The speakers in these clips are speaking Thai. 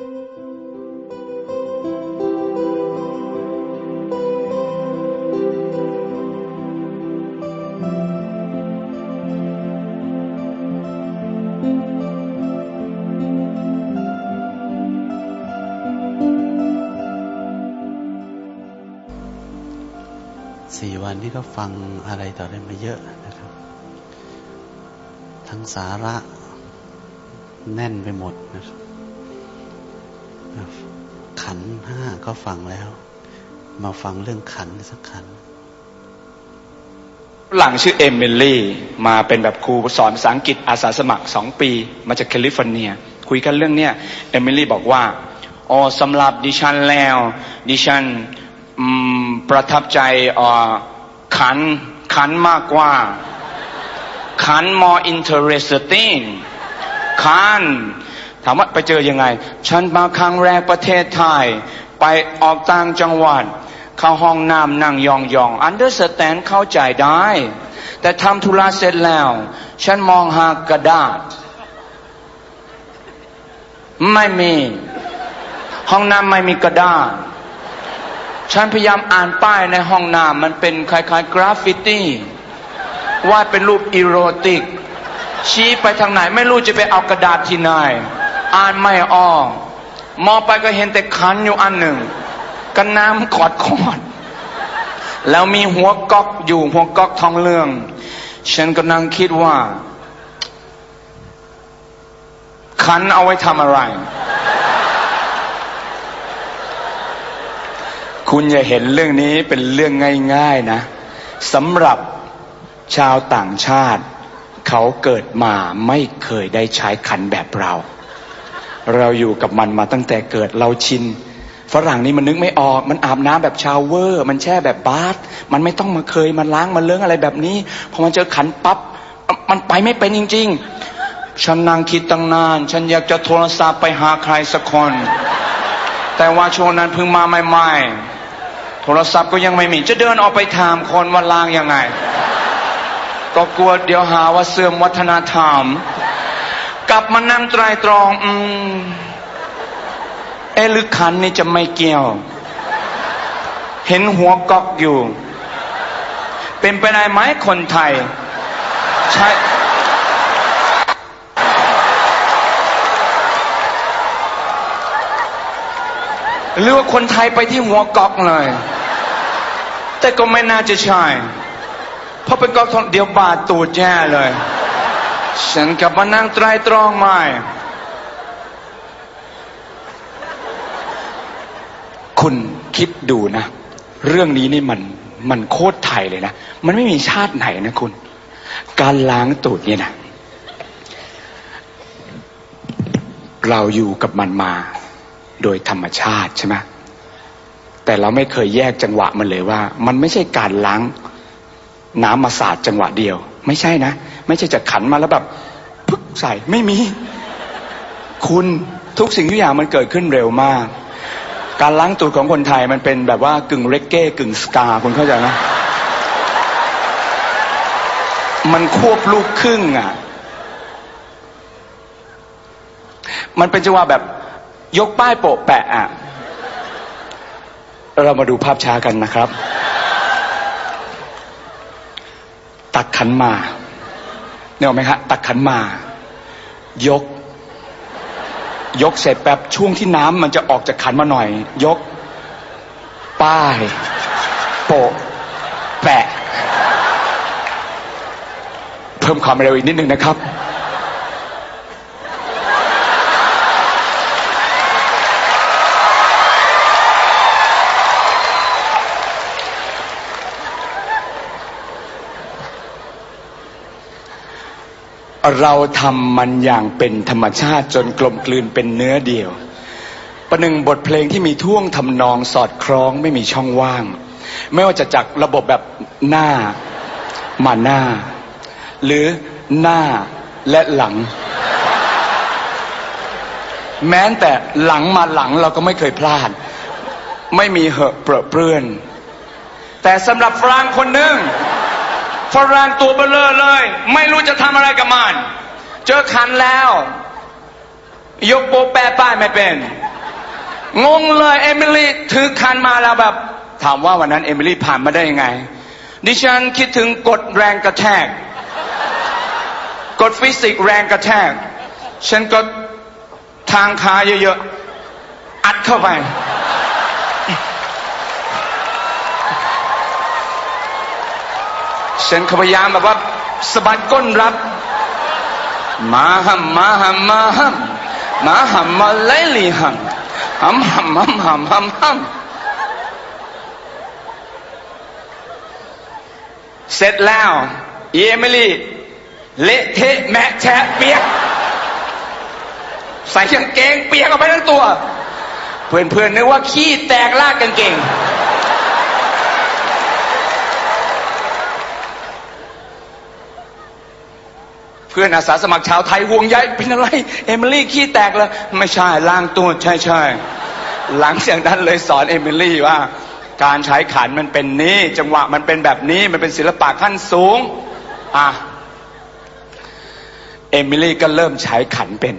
สี่วันนี้ก็ฟังอะไรต่อได้มาเยอะนะครับ ทั้งสาระแน่นไปหมดนะครับ ขันห้าก็ฟังแล้ว มาฟังเรื่องขันสักขันหลังชื่อเอมิลี่มาเป็นแบบครูสอนภาษาอังกฤษอาสาสมัครสองปี มาจากแคลิฟอร์เนีย คุยกันเรื่องเนี้ยเอมิลี่บอกว่าอ๋อสำหรับดิฉันแล้ว ดิฉันประทับใจอ๋อขันขันมากกว่าขัน more interesting ขัน ถามว่าไปเจอยังไง ฉันมาครั้งแรกประเทศไทย ไปออกต่างจังหวัด เข้าห้องน้ำนั่งยองยอง understand เข้าใจได้ แต่ทำธุระเสร็จแล้ว ฉันมองหากระดาษ ไม่มี ห้องน้ำไม่มีกระดาษ ฉันพยายามอ่านป้ายในห้องน้ำมันเป็นคล้ายๆ กราฟฟิตี้วาดเป็นรูปอีโรติก ชี้ไปทางไหนไม่รู้จะไปเอากระดาษที่ไหน อ่านไม่ออก มองไปก็เห็นแต่คันอยู่อันหนึ่งกันน้ำขอดขอด แล้วมีหัวก๊อกอยู่หัวก๊อกทองเรื่อง ฉันก็นั่งคิดว่าคันเอาไว้ทำอะไร คุณอย่าเห็นเรื่องนี้เป็นเรื่องง่าย ๆนะสำหรับชาวต่างชาติ เขาเกิดมาไม่เคยได้ใช้ขันแบบเรา เราอยู่กับมันมาตั้งแต่เกิดเราชินฝรั่งนี่มันนึกไม่ออก มันอาบน้ำแบบชาวเวอร์ มันแช่แบบบาสมันไม่ต้องมาเคยมันล้างมันเลื้องอะไรแบบนี้ พอมันเจอขันปับ๊บ มันไปไม่เป็นจริง ๆ ฉันนั่งคิดตั้งนาน ฉันอยากจะโทรศัพท์ไปหาใครสักคน แต่ว่าช่วงนั้นเพิ่งมาใหม่ๆ โทรศัพท์ก็ยังไม่มี จะเดินออกไปถามคนว่าล้างยังไง ก็กลัวเดี๋ยวหาว่าเสื่อมวัฒนธรรม กลับมานั่งไตรตรอง อืมเอลึกขันนี่จะไม่เกี่ยว เห็นหัวกอกอยู่ เป็นไปได้ไหมคนไทย ใช่หรือว่าคนไทยไปที่หัวกอกเลย แต่ก็ไม่น่าจะใช่ เพราะเป็นกอกทองเดี๋ยวบาดตูดแย่เลย ฉันกลับมานั่งไตรตรองใหม่ คุณคิดดูนะ เรื่องนี้นี่มันมันโคตรไทยเลยนะ มันไม่มีชาติไหนนะคุณ การล้างตูดเนี่ยนะ เราอยู่กับมันมาโดยธรรมชาติใช่ไหมแต่เราไม่เคยแยกจังหวะมันเลยว่า มันไม่ใช่การล้างน้ำมาสาดจังหวะเดียว ไม่ใช่นะ ไม่ใช่จะขันมาแล้วแบบพึกใส่ไม่มี คุณทุกสิ่งทุกอย่างมันเกิดขึ้นเร็วมาก การล้างตูดของคนไทยมันเป็นแบบว่ากึ่งเรกเก้กึ่งสกาคุณเข้าใจไหมมันควบลูกครึ่งอะ มันเป็นจังหวะแบบยกป้ายโปะแปะอะ เรามาดูภาพช้ากันนะครับ ตักขันมา เนี่ยไหมครับตักขันมา ยก ยกเสร็จแป๊บช่วงที่น้ำมันจะออกจากขันมาหน่อย ยก ป้าย โปะแปะ เพิ่มความเร็วอีกนิดนึงนะครับ เราทำมันอย่างเป็นธรรมชาติจนกลมกลืนเป็นเนื้อเดียว ประหนึ่งบทเพลงที่มีท่วงทำนองสอดคล้องไม่มีช่องว่าง ไม่ว่าจะจากระบบแบบหน้ามาหน้า หรือหน้าและหลัง แม้แต่หลังมาหลังเราก็ไม่เคยพลาด ไม่มีเหอะเปรอะเปื้อน แต่สำหรับฝรั่งคนหนึ่ง ฝรั่งตัวเบลอเลย ไม่รู้จะทำอะไรกับมัน เจอขันแล้ว ยกโปแปะป้ายไม่เป็น งงเลยเอมิลี่ถือคันมาแล้วแบบ ถามว่าวันนั้นเอมิลี่ผ่านมาได้ยังไง ดิฉันคิดถึงกฎแรงกระแทกกฎฟิสิกส์แรงกระแทก ฉันก็ทางขาเยอะๆ อัดเข้าไป ฉันพยายามแบบว่าสะบัดก้นรับ มาหัมมาหัมมาหัมมาหัมมาเลลีหัมหัมหัมหัมหัมหัมหัมเสร็จแล้วเยมิลี่เละเทะแมะแฉะเปียก ใส่กางเกงเปียกออกไปทั้งตัว เพื่อนๆนึกว่าขี้แตกลากกางเกง เพื่อนอาสาสมัครชาวไทยห่วงใยเป็นอะไร เอมิลี่ขี้แตกเลยไม่ใช่ล้างตัวใช่ใช่หลังจากนั้นเลยสอนเอมิลี่ว่า การใช้ขันมันเป็นนี้ จังหวะมันเป็นแบบนี้มันเป็นศิลปะขั้นสูงอะเอมิลี่ก็เริ่มใช้ขันเป็น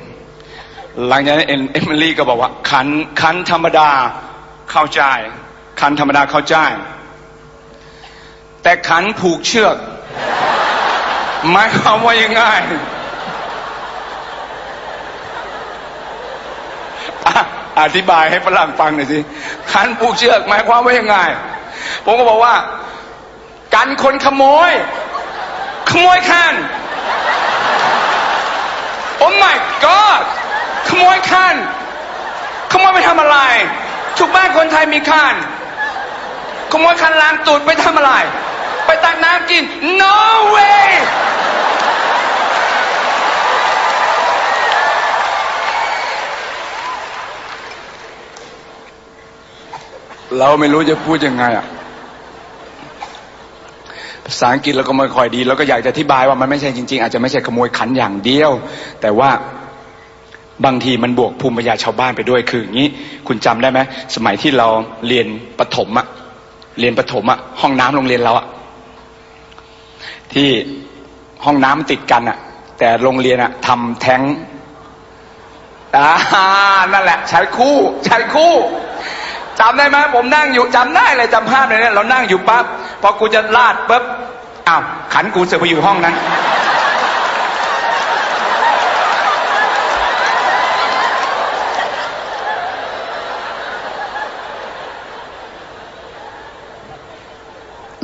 หลังจากนั้นเอมิลี่ก็บอกว่า ขันขันธรรมดาเข้าใจ ขันธรรมดาเข้าใจ แต่ขันผูกเชือก หมายความว่ายังไงอธิบายให้ฝรั่งฟังหน่อยสิขันผูกเชือกหมายความว่ายังไง ผมก็บอกว่า กันคนขโมย ขโมยขันโอ้ my god ขโมยขันขโมยไปทำอะไร ทุกบ้านคนไทยมีขันขโมยขันล้างตูดไปทำอะไร ไปตักน้ำกิน no way เราไม่รู้จะพูดยังไงอะ ภาษาอังกฤษเราก็ไม่ค่อยดี เราก็อยากจะอธิบายว่ามันไม่ใช่จริง ๆ อาจจะไม่ใช่ขโมยขันอย่างเดียว แต่ว่าบางทีมันบวกภูมิปัญญาชาวบ้านไปด้วย คืออย่างนี้ คุณจำได้ไหม สมัยที่เราเรียนประถมอะเรียนประถมอะห้องน้ำโรงเรียนเราอะ ที่ห้องน้ำติดกันอะแต่โรงเรียนอะทำแท้งอ่านั่นแหละ ใช้คู่ ใช้คู่จำได้ไหมผมนั่งอยู่จำได้เลยจำภาพเลยเนี่ยเรานั่งอยู่ปั๊บพอกูจะลาดปุ๊บอ้าวขันกูเสือไปอยู่ห้องนั้น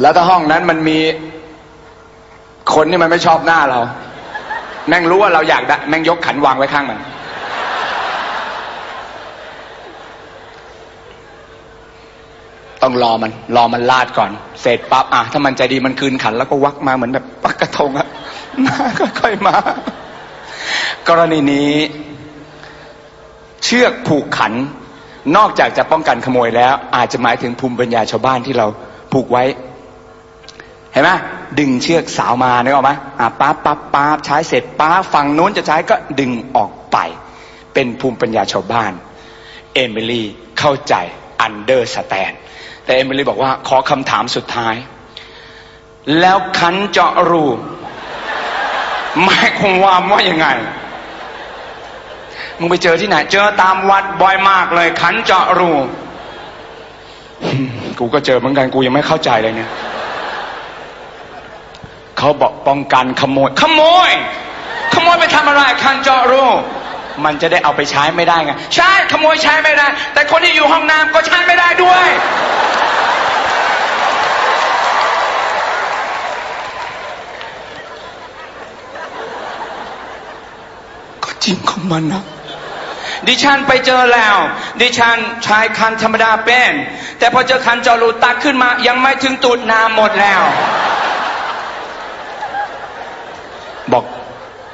แล้วถ้าห้องนั้นมันมี คนที่มันไม่ชอบหน้าเรา แม่งรู้ว่าเราอยากได้แม่งยกขันวางไว้ข้างมันต้องรอมัน รอมันลาดก่อน เสร็จปั๊บอะถ้ามันใจดีมันคืนขัน แล้วก็วักมาเหมือนแบบปักกระทงอะมาค่อยๆมา กรณีนี้ เชือกผูกขัน นอกจากจะป้องกันขโมยแล้ว อาจจะหมายถึงภูมิปัญญาชาวบ้านที่เราผูกไว้ ห็นไหมดึงเชือกสาวมานึกออกไหมอะป๊าป๊าป๊าใช้เสร็จป๊าฝั่งนู้นจะใช้ก็ดึงออกไป เป็นภูมิปัญญาชาวบ้าน เอมิลี่เข้าใจ understand แต่เอมิลี่บอกว่าขอคำถามสุดท้าย แล้วขันเจาะรูหมายความว่ายังไง มึงไปเจอที่ไหน เจอตามวัดบ่อยมากเลยขันเจาะรูกูก็เจอเหมือนกันกูยังไม่เข้าใจเลยเนี่ย เขาบอกป้องกันขโมย ขโมย ขโมยไปทำอะไรคันเจาะรูมันจะได้เอาไปใช้ไม่ได้ไงใช่ขโมยใช้ไม่ได้ แต่คนที่อยู่ห้องน้ำก็ใช้ไม่ได้ด้วย ก็จริงของมันนะดิฉันไปเจอแล้ว ดิฉันใช้คันธรรมดาเป็น แต่พอเจอคันจาะรูตักขึ้นมายังไม่ถึงตูดน้ำหมดแล้ว บอก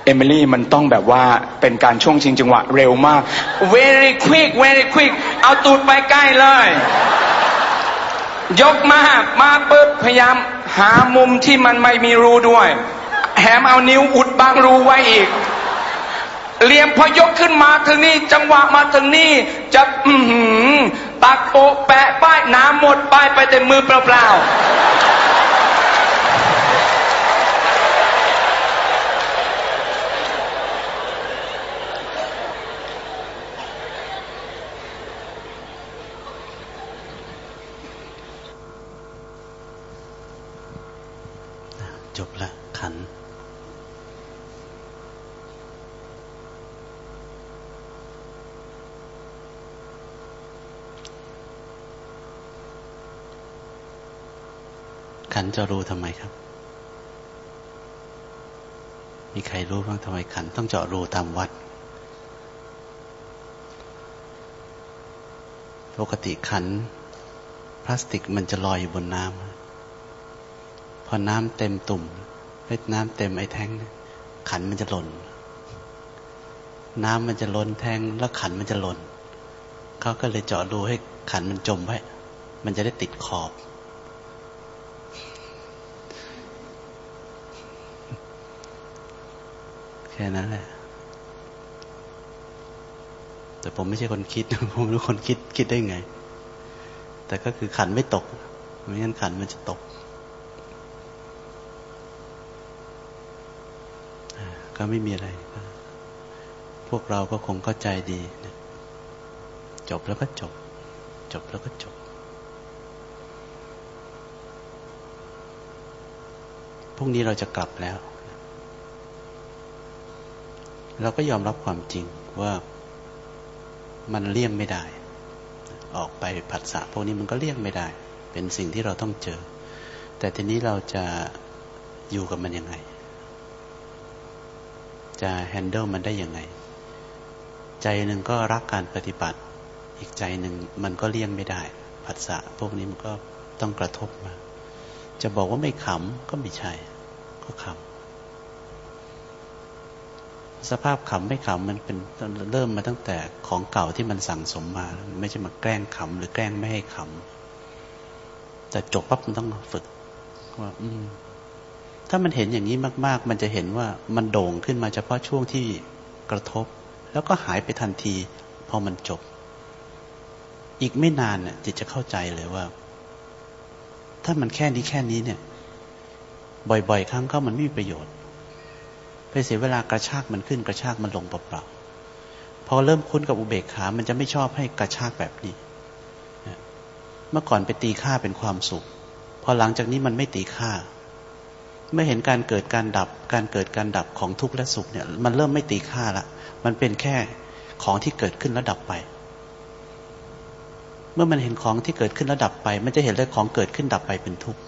เอมิลี่มันต้องแบบว่าเป็นการช่วงชิงจังหวะเร็วมาก very quick very quick เอาตูดไปใกล้เลย ยกมา มาปุ๊บพยายามหามุมที่มันไม่มีรูด้วยแถมเอานิ้วอุดบางรูไว้อีกเหลี่ยมพอยกขึ้นมาถึงนี่จังหวะมาถึงนี่จะอืตักโปะแปะป้ายน้ำหมดป้ายไปแต่มือเปล่าๆ ผ จบละขัน ขัน จะรู้ทำไมครับ มีใครรู้บ้างทำไมขันต้องเจาะรูตามวัด ปกติขัน พลาสติกมันจะลอยอยู่บนน้ำพอน้ำเต็มตุ่มเล็ดน้ำเต็มไอ้แท้ง ขันมันจะหล่น น้ำมันจะล้นแทงแล้วขันมันจะหล่นเขาก็เลยเจาะรูให้ขันมันจมไว้ มันจะได้ติดขอบ แค่นั้นแหละ แต่ผมไม่ใช่คนคิด ผมเป็นคนคิดคิดได้ไง แต่ก็คือขันไม่ตก ไม่งั้นขันมันจะตก ก็ไม่มีอะไร พวกเราก็คงเข้าใจดี จบแล้วก็จบ จบแล้วก็จบพรุ่งนี้เราจะกลับแล้ว เราก็ยอมรับความจริงว่ามันเลี่ยงไม่ได้ ออกไปผัสสะพวกนี้มันก็เลี่ยงไม่ได้ เป็นสิ่งที่เราต้องเจอ แต่ทีนี้เราจะอยู่กับมันยังไง จะแฮนเดิลมันได้ยังไง ใจหนึ่งก็รักการปฏิบัติ อีกใจหนึ่งมันก็เลี่ยงไม่ได้ ผัสสะพวกนี้มันก็ต้องกระทบมา จะบอกว่าไม่ขำก็ไม่ใช่ ก็ขำ สภาพขำไม่ขำมันเป็นเริ่มมาตั้งแต่ของเก่าที่มันสั่งสมมา ไม่ใช่มาแกล้งขำหรือแกล้งไม่ให้ขำแต่จบปั๊บมันต้องฝึกว่าอืม ถ้ามันเห็นอย่างนี้มาก ๆ มันจะเห็นว่ามันโด่งขึ้นมาเฉพาะช่วงที่กระทบ แล้วก็หายไปทันทีพอมันจบ อีกไม่นานเนี่ยจิตจะเข้าใจเลยว่า ถ้ามันแค่นี้แค่นี้เนี่ย บ่อย ๆ ครั้งก็มันไม่มีประโยชน์ ไปเสียเวลากระชากมันขึ้นกระชากมันลงเปล่าๆพอเริ่มคุ้นกับอุเบกขา มันจะไม่ชอบให้กระชากแบบนี้เมื่อก่อนไปตีค่าเป็นความสุข พอหลังจากนี้มันไม่ตีค่าเมื่อเห็นการเกิดการดับ การเกิดการดับของทุกข์และสุขเนี่ย มันเริ่มไม่ตีค่าละ มันเป็นแค่ของที่เกิดขึ้นแล้วดับไป เมื่อมันเห็นของที่เกิดขึ้นแล้วดับไป มันจะเห็นเลยของเกิดขึ้นดับไปเป็นทุกข์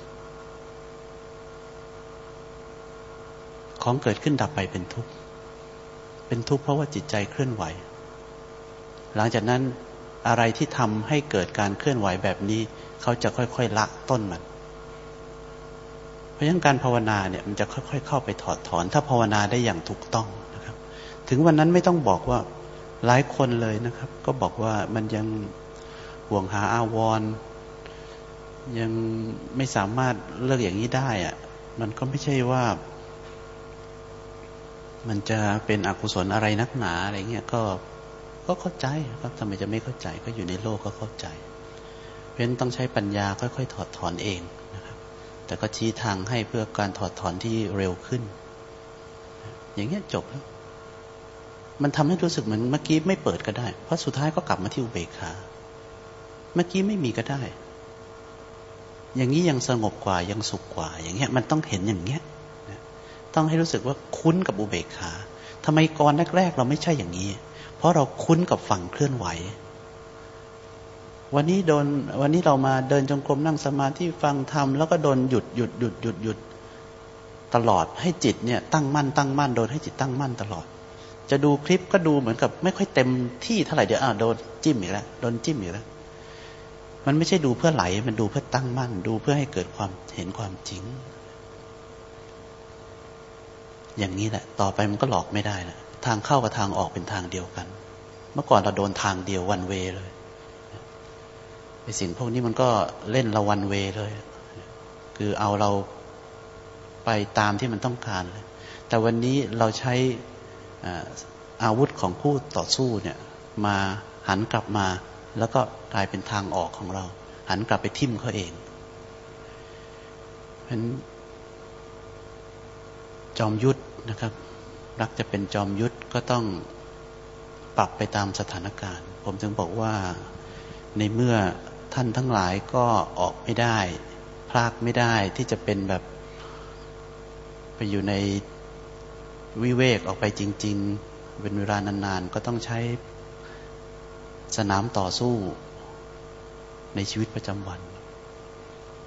ของเกิดขึ้นดับไปเป็นทุกข์ เป็นทุกข์เพราะว่าจิตใจเคลื่อนไหว หลังจากนั้นอะไรที่ทำให้เกิดการเคลื่อนไหวแบบนี้ เขาจะค่อยๆละต้นมัน เพราะฉะนั้นการภาวนาเนี่ยมันจะค่อยๆ เข้าไปถอดถอน ถ้าภาวนาได้อย่างถูกต้องนะครับ ถึงวันนั้นไม่ต้องบอกว่าหลายคนเลยนะครับ ก็บอกว่ามันยังห่วงหาอาวร ยังไม่สามารถเลิกอย่างนี้ได้อะมันก็ไม่ใช่ว่า มันจะเป็นอกุศลอะไรนักหนาอะไรเงี้ยก็ก็เข้าใจครับทำไมจะไม่เข้าใจก็อยู่ในโลกก็เข้าใจ เพราะนั้นต้องใช้ปัญญาค่อยๆถอดถอนเองนะครับ แต่ก็ชี้ทางให้เพื่อการถอดถอนที่เร็วขึ้น อย่างเงี้ยจบแล้วมันทำให้รู้สึกเหมือนเมื่อกี้ไม่เปิดก็ได้ เพราะสุดท้ายก็กลับมาที่อุเบกขา เมื่อกี้ไม่มีก็ได้ อย่างนี้ยังสงบกว่ายังสุขกว่า อย่างเงี้ย มันต้องเห็นอย่างเงี้ย ต้องให้รู้สึกว่าคุ้นกับอุเบกขาทำไมก่อนแรกๆเราไม่ใช่อย่างนี้ เพราะเราคุ้นกับฝั่งเคลื่อนไหว วันนี้โดนวันนี้เรามาเดินจงกรมนั่งสมาธิฟังธรรมแล้วก็โดนหยุดหยุดหยุดหยุดหยุดตลอดให้จิตเนี่ยตั้งมั่นตั้งมั่นโดนให้จิตตั้งมั่นตลอด จะดูคลิปก็ดูเหมือนกับ ไม่ค่อยเต็มที่เท่าไหร่เดี๋ยวอ่าโดนจิ้มอีกแล้วโดนจิ้มอีกแล้วมันไม่ใช่ดูเพื่อไหล มันดูเพื่อตั้งมั่น ดูเพื่อให้เกิดความเห็นความจริง อย่างนี้แหละ ต่อไปมันก็หลอกไม่ได้ละทางเข้ากับทางออกเป็นทางเดียวกัน เมื่อก่อนเราโดนทางเดียววันเวเลยไอ้สิ่งพวกนี้มันก็เล่นเราวันเวเลย คือเอาเราไปตามที่มันต้องการเลย แต่วันนี้เราใช้อาวุธของผู้ต่อสู้เนี่ย มาหันกลับมา แล้วก็กลายเป็นทางออกของเรา หันกลับไปทิ่มเขาเองเพราะจอมยุทธ นะครับ รักจะเป็นจอมยุทธก็ต้องปรับไปตามสถานการณ์ ผมถึงบอกว่าในเมื่อท่านทั้งหลายก็ออกไม่ได้ พลากไม่ได้ที่จะเป็นแบบไปอยู่ในวิเวกออกไปจริง ๆ เป็นเวลานานๆ ก็ต้องใช้สนามต่อสู้ในชีวิตประจำวัน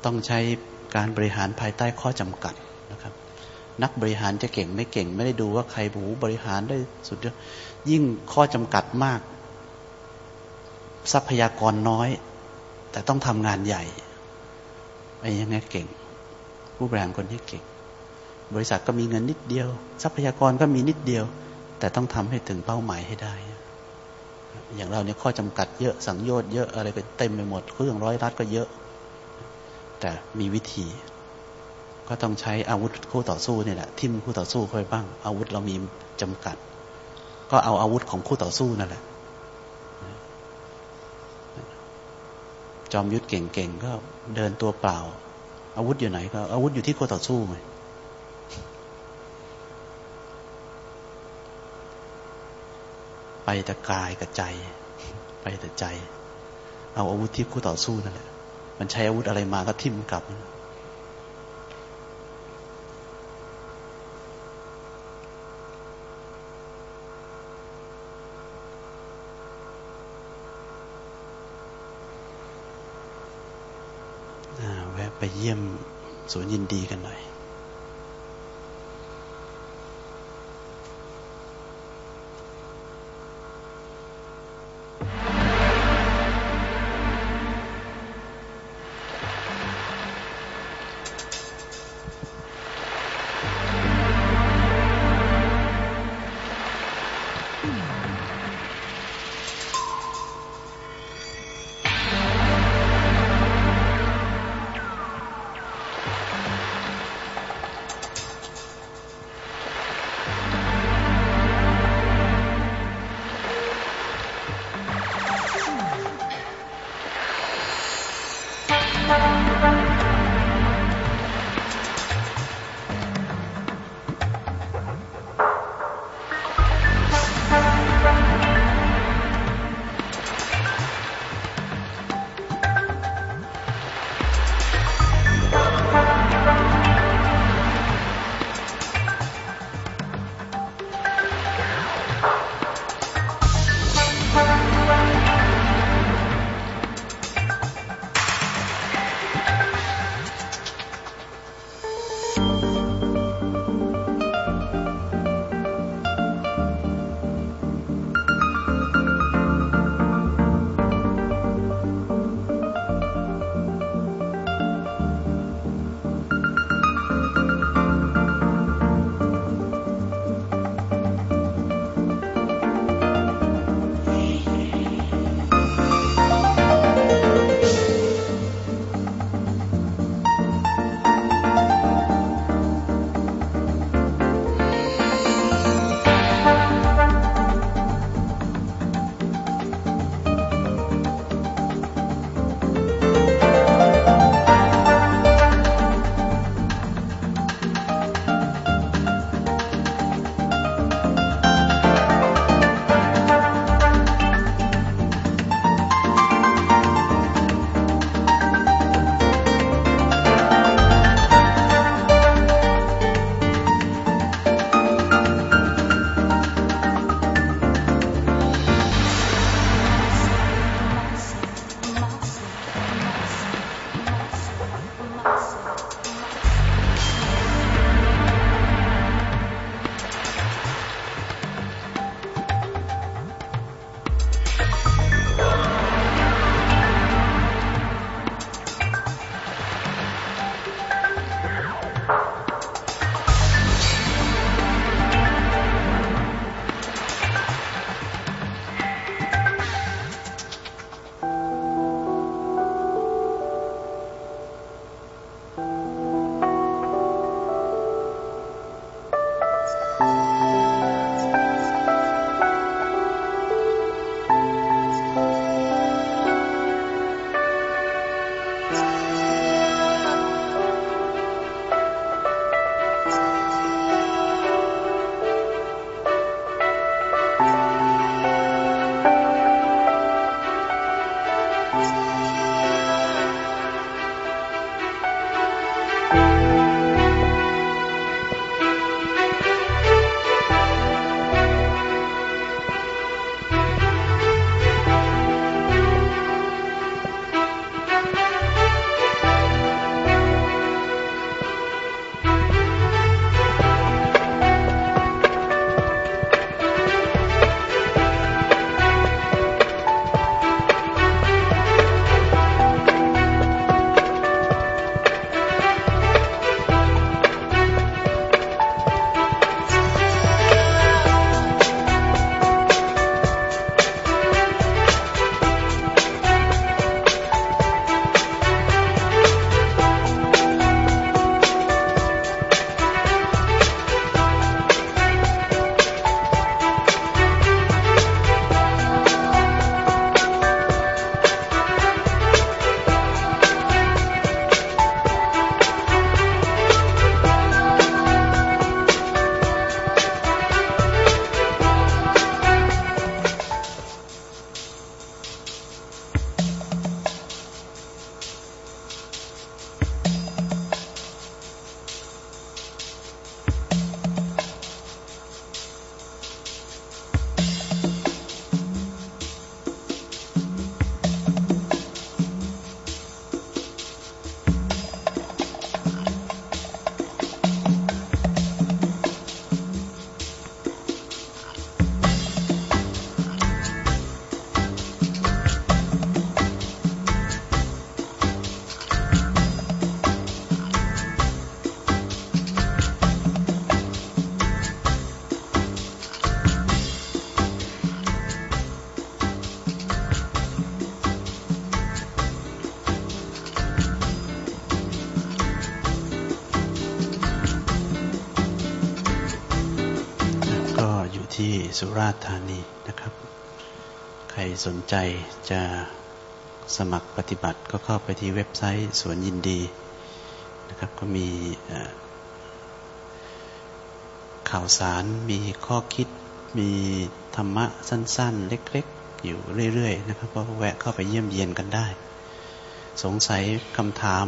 ต้องใช้การบริหารภายใต้ข้อจำกัด นักบริหารจะเก่งไม่เก่ง ไม่ได้ดูว่าใครบูบริหารได้สุดยอดยิ่งข้อจำกัดมาก ทรัพยากรน้อย แต่ต้องทำงานใหญ่ไอ้ยังไงเก่ง ผู้บริหารคนที่เก่ง บริษัทก็มีเงินนิดเดียว ทรัพยากรก็มีนิดเดียว แต่ต้องทำให้ถึงเป้าหมายให้ได้ อย่างเราเนี่ยข้อจำกัดเยอะสังโยชน์เยอะอะไรก็เต็มไปหมดเครื่องร้อยรัดก็เยอะ แต่มีวิธี ก็ต้องใช้อาวุธคู่ต่อสู้นี่แหละทิ่มคู่ต่อสู้ค่อยบ้าง อาวุธเรามีจำกัด ก็เอาอาวุธของคู่ต่อสู้นั่นแหละ จอมยุทธเก่งๆก็เดินตัวเปล่า อาวุธอยู่ไหนก็ อาวุธอยู่ที่คู่ต่อสู้ไงไปแต่กายกับใจ ไปแต่ใจ เอาอาวุธที่คู่ต่อสู้นั่นแหละ มันใช้อาวุธอะไรมาก็ทิ่มกลับ ไปเยี่ยมสวนยินดีกันหน่อย สุราษฎร์ธานีนะครับ ใครสนใจจะสมัครปฏิบัติก็เข้าไปที่เว็บไซต์สวนยินดีนะครับ ก็มีข่าวสารมีข้อคิดมีธรรมะสั้นๆ เล็กๆ อยู่เรื่อยๆ นะครับก็แวะเข้าไปเยี่ยมเยียนกันได้ สงสัยคำถาม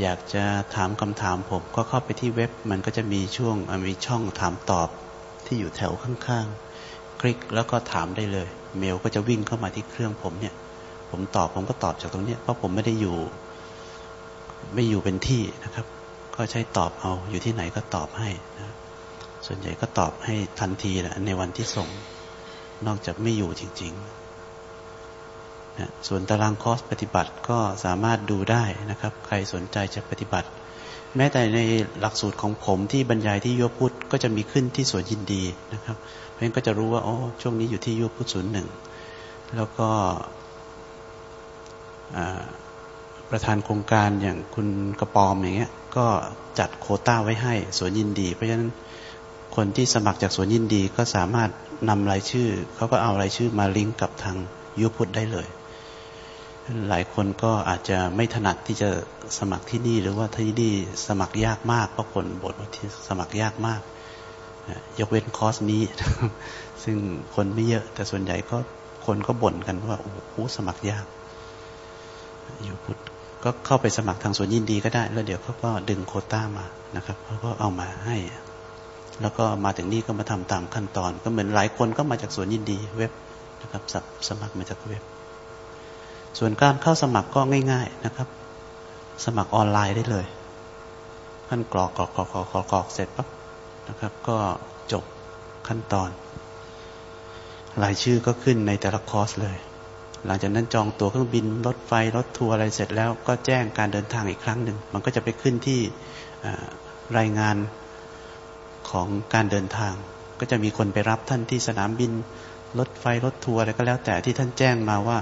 อยากจะถามคำถามผม ก็เข้าไปที่เว็บมันก็จะมีช่วงมีช่องถามตอบ ที่อยู่แถวข้างๆ คลิกแล้วก็ถามได้เลย เมลก็จะวิ่งเข้ามาที่เครื่องผมเนี่ย ผมตอบผมก็ตอบจากตรงนี้เพราะผมไม่ได้อยู่ ไม่อยู่เป็นที่นะครับ ก็ใช้ตอบเอาอยู่ที่ไหนก็ตอบให้นะส่วนใหญ่ก็ตอบให้ทันทีแหละในวันที่ส่ง นอกจากไม่อยู่จริงๆนะส่วนตารางคอร์สปฏิบัติก็สามารถดูได้นะครับ ใครสนใจจะปฏิบัติ แม้แต่ในหลักสูตรของผมที่บรรยายที่ยุพุทธก็จะมีขึ้นที่สวนยินดีนะครับ เพราะฉะนั้นก็จะรู้ว่าโอ้ช่วงนี้อยู่ที่ยุพุทธศูนย์หนึ่งแล้วก็ประธานโครงการอย่างคุณกระปอมอย่างเงี้ย ก็จัดโคต้าไว้ให้สวนยินดี เพราะฉะนั้นคนที่สมัครจากสวนยินดีก็สามารถนำรายชื่อเขาก็เอารายชื่อมาลิงก์กับทางยุพุทธได้เลย หลายคนก็อาจจะไม่ถนัดที่จะสมัครที่นี่ หรือว่าที่นี่สมัครยากมากเพราะคนบ่นว่าที่สมัครยากมาก ยกเว้นคอร์สนี้ ซึ่งคนไม่เยอะ แต่ส่วนใหญ่ก็คนก็บ่นกันว่าโอ้โหสมัครยาก อยุพุทธก็เข้าไปสมัครทางสวนยินดีก็ได้ แล้วเดี๋ยวเขาก็ดึงโคต้ามานะครับเขาก็เอามาให้ แล้วก็มาถึงนี่ก็มาทำตามขั้นตอน ก็เหมือนหลายคนก็มาจากสวนยินดีเว็บนะครับสสมัครมาจากเว็บ ส่วนการเข้าสมัครก็ง่าย ๆนะครับ สมัครออนไลน์ได้เลยขั้นกรอกกรอกกรอกกรอกกรอกเสร็จปั๊บนะครับ ก็จบขั้นตอน รายชื่อก็ขึ้นในแต่ละคอร์สเลย หลังจากนั้นจองตั๋วเครื่องบินรถไฟรถทัวร์อะไรเสร็จแล้วก็แจ้งการเดินทางอีกครั้งหนึ่งมันก็จะไปขึ้นที่รายงานของการเดินทาง ก็จะมีคนไปรับท่านที่สนามบินรถไฟรถทัวร์อะไรก็แล้วแต่ที่ท่านแจ้งมาว่า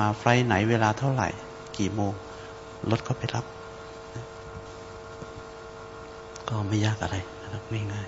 มาไฟไหนเวลาเท่าไหร่ กี่โมงรถก็ไปรับ ก็ไม่ยากอะไรนะครับง่าย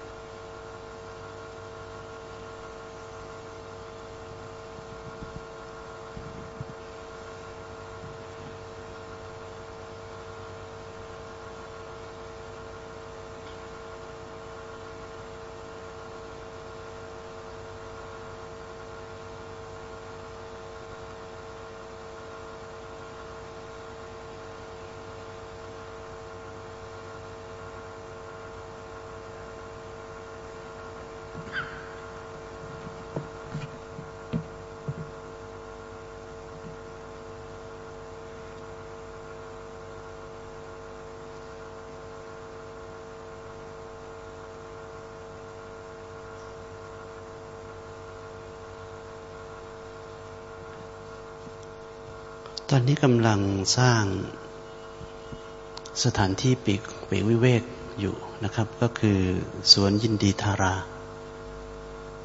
ตอนนี้กำลังสร้างสถานที่ปีกปีกวิเวกอยู่นะครับ ก็คือสวนยินดีทารา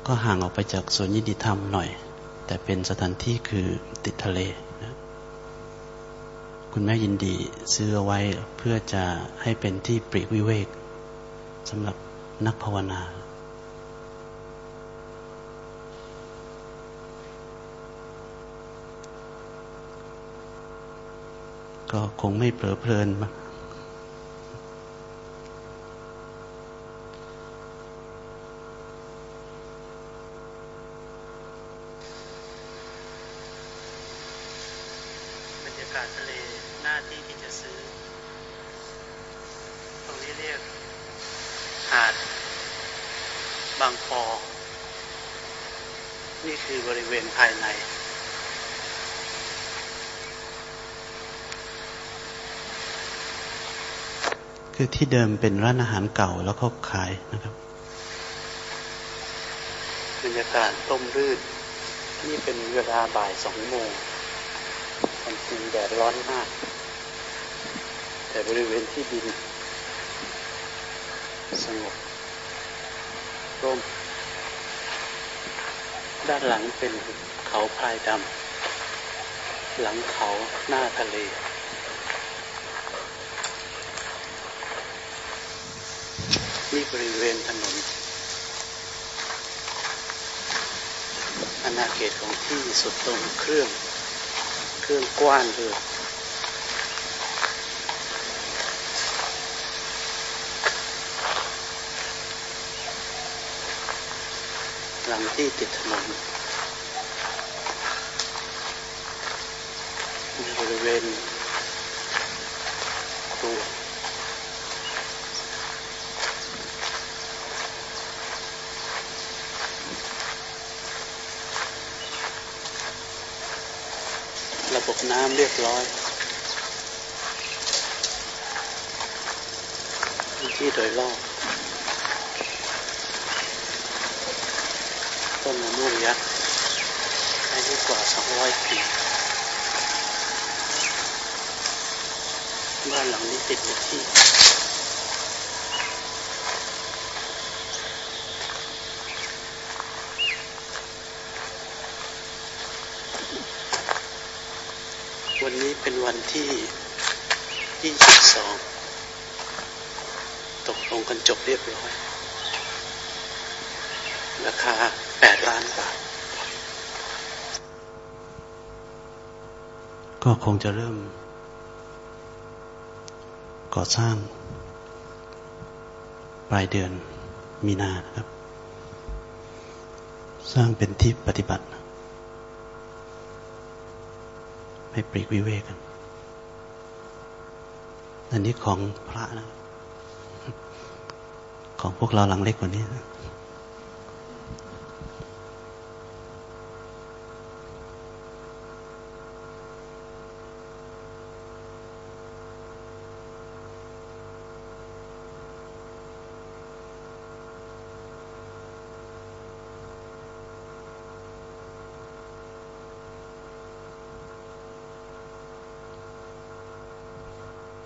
ก็ห่างออกไปจากสวนยินดีธรรมหน่อย แต่เป็นสถานที่คือติดทะเลนะคุณแม่ยินดีซื้อเอาไว้เพื่อจะให้เป็นที่ปรีกวิเวกสำหรับนักภาวนา ก็คงไม่เผลอเพลินมาบรรยากาศทะเลหน้าที่ที่จะซื้อ ตรงนี้เรียก หาด บางปอ นี่คือบริเวณภายในคือ ที่เดิมเป็นร้านอาหารเก่าแล้วเขาขายนะครับบรรยากาศต้มรืดนี่เป็นเวลาบ่ายสองโมงมันจริงแดดร้อนมาก แต่บริเวณที่ดิน สงบร่ม ด้านหลังเป็นเขาพายดำหลังเขาหน้าทะเล นี่บริเวณถนนอาณาเขตของที่สุดตรงเครื่อง เครื่องกว้านเลยหลังที่ติดถนนในบริเวณตัวระบบน้ำ เรียบร้อยที่โดยรอบต้นมะม่วงยักษ์อายุกว่า 200 ปีบ้านหลังนี้ติดอยู่ที่ วันที่ 22 ตกลงกันจบเรียบร้อย ราคา 8 ล้านบาท ก็คงจะเริ่ม ก่อสร้าง ปลายเดือนมีนานครับ สร้างเป็นที่ปฏิบัติให้ปรีกวิเวกกัน อันนี้ของพระนะ ของพวกเราหลังเล็กกว่านี้นะ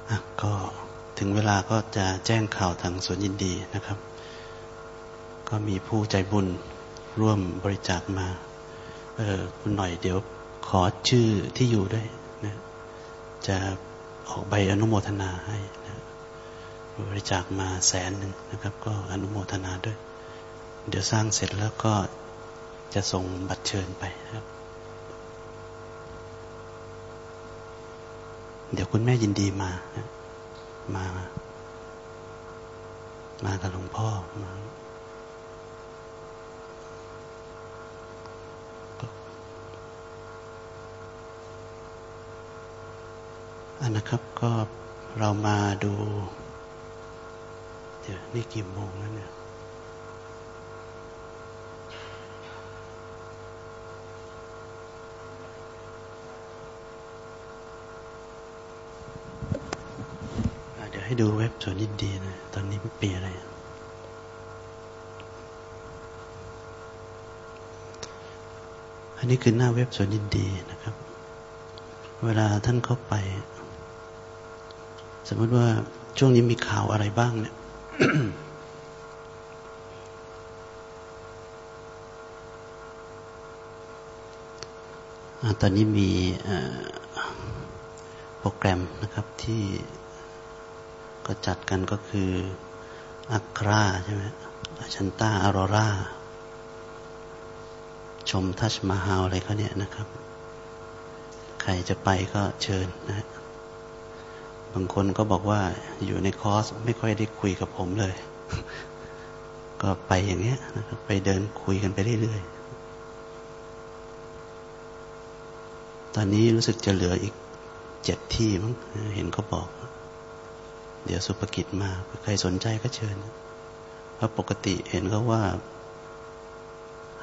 อะก็ถึงเวลา ก็จะแจ้งข่าวทางสวนยินดีนะครับ ก็มีผู้ใจบุญร่วมบริจาคมา เออคุณหน่อยเดี๋ยวขอชื่อที่อยู่ด้วยนะจะออกใบอนุโมทนาให้นะบริจาคมาแสนหนึ่งนะครับ ก็อนุโมทนาด้วย เดี๋ยวสร้างเสร็จแล้วก็จะส่งบัตรเชิญไปครับ เดี๋ยวคุณแม่ยินดีมานะมา มากับหลวงพ่อมาอันนะครับก็เรามาดู เดี๋ยวนี่กี่โมงแล้วเนี่ย อะเดี๋ยว ให้ดูเว็บสวนยินดีนะ ตอนนี้มันเปลี่ยนอะไร อันนี้คือหน้าเว็บสวนยินดีนะครับ เวลาท่านเข้าไป สมมติว่าช่วงนี้มีข่าวอะไรบ้างเนี่ยอตอนนี้มีโปรแกรมนะครับที่ ก็จัดกันก็คืออัคราใช่ไหมอาชันตาอารอรา ชมทัชมาฮาอะไรเขาเนี่ยนะครับ ใครจะไปก็เชิญนะ บางคนก็บอกว่าอยู่ในคอร์สไม่ค่อยได้คุยกับผมเลย ก็ไปอย่างเงี้ยนะครับไปเดินคุยกันไปเรื่อยๆ ตอนนี้รู้สึกจะเหลืออีกเจ็ดที่มั้งเห็นเขาบอก เดี๋ยวสุภกิจมา ใครสนใจก็เชิญ เพราะปกติเห็นเขาว่า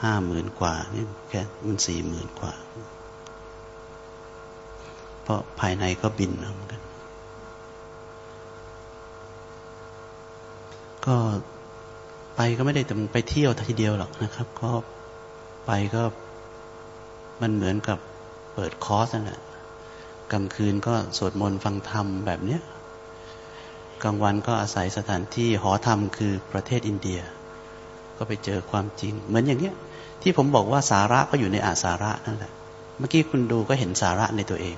ห้าหมื่นกว่านี่แค่มันสี่หมื่นกว่า เพราะภายในก็บินเหมือนกัน ก็ไปก็ไม่ได้แต่ไปเที่ยวทีเดียวหรอกนะครับ ก็ไปก็มันเหมือนกับเปิดคอร์สนั่นแหละกลางคืนก็สวดมนต์ฟังธรรมแบบเนี้ย กลางวันก็อาศัยสถานที่หอธรรมคือประเทศอินเดีย ก็ไปเจอความจริง เหมือนอย่างเงี้ย ที่ผมบอกว่าสาระก็อยู่ในอาสาระนั่นแหละ เมื่อกี้คุณดูก็เห็นสาระในตัวเอง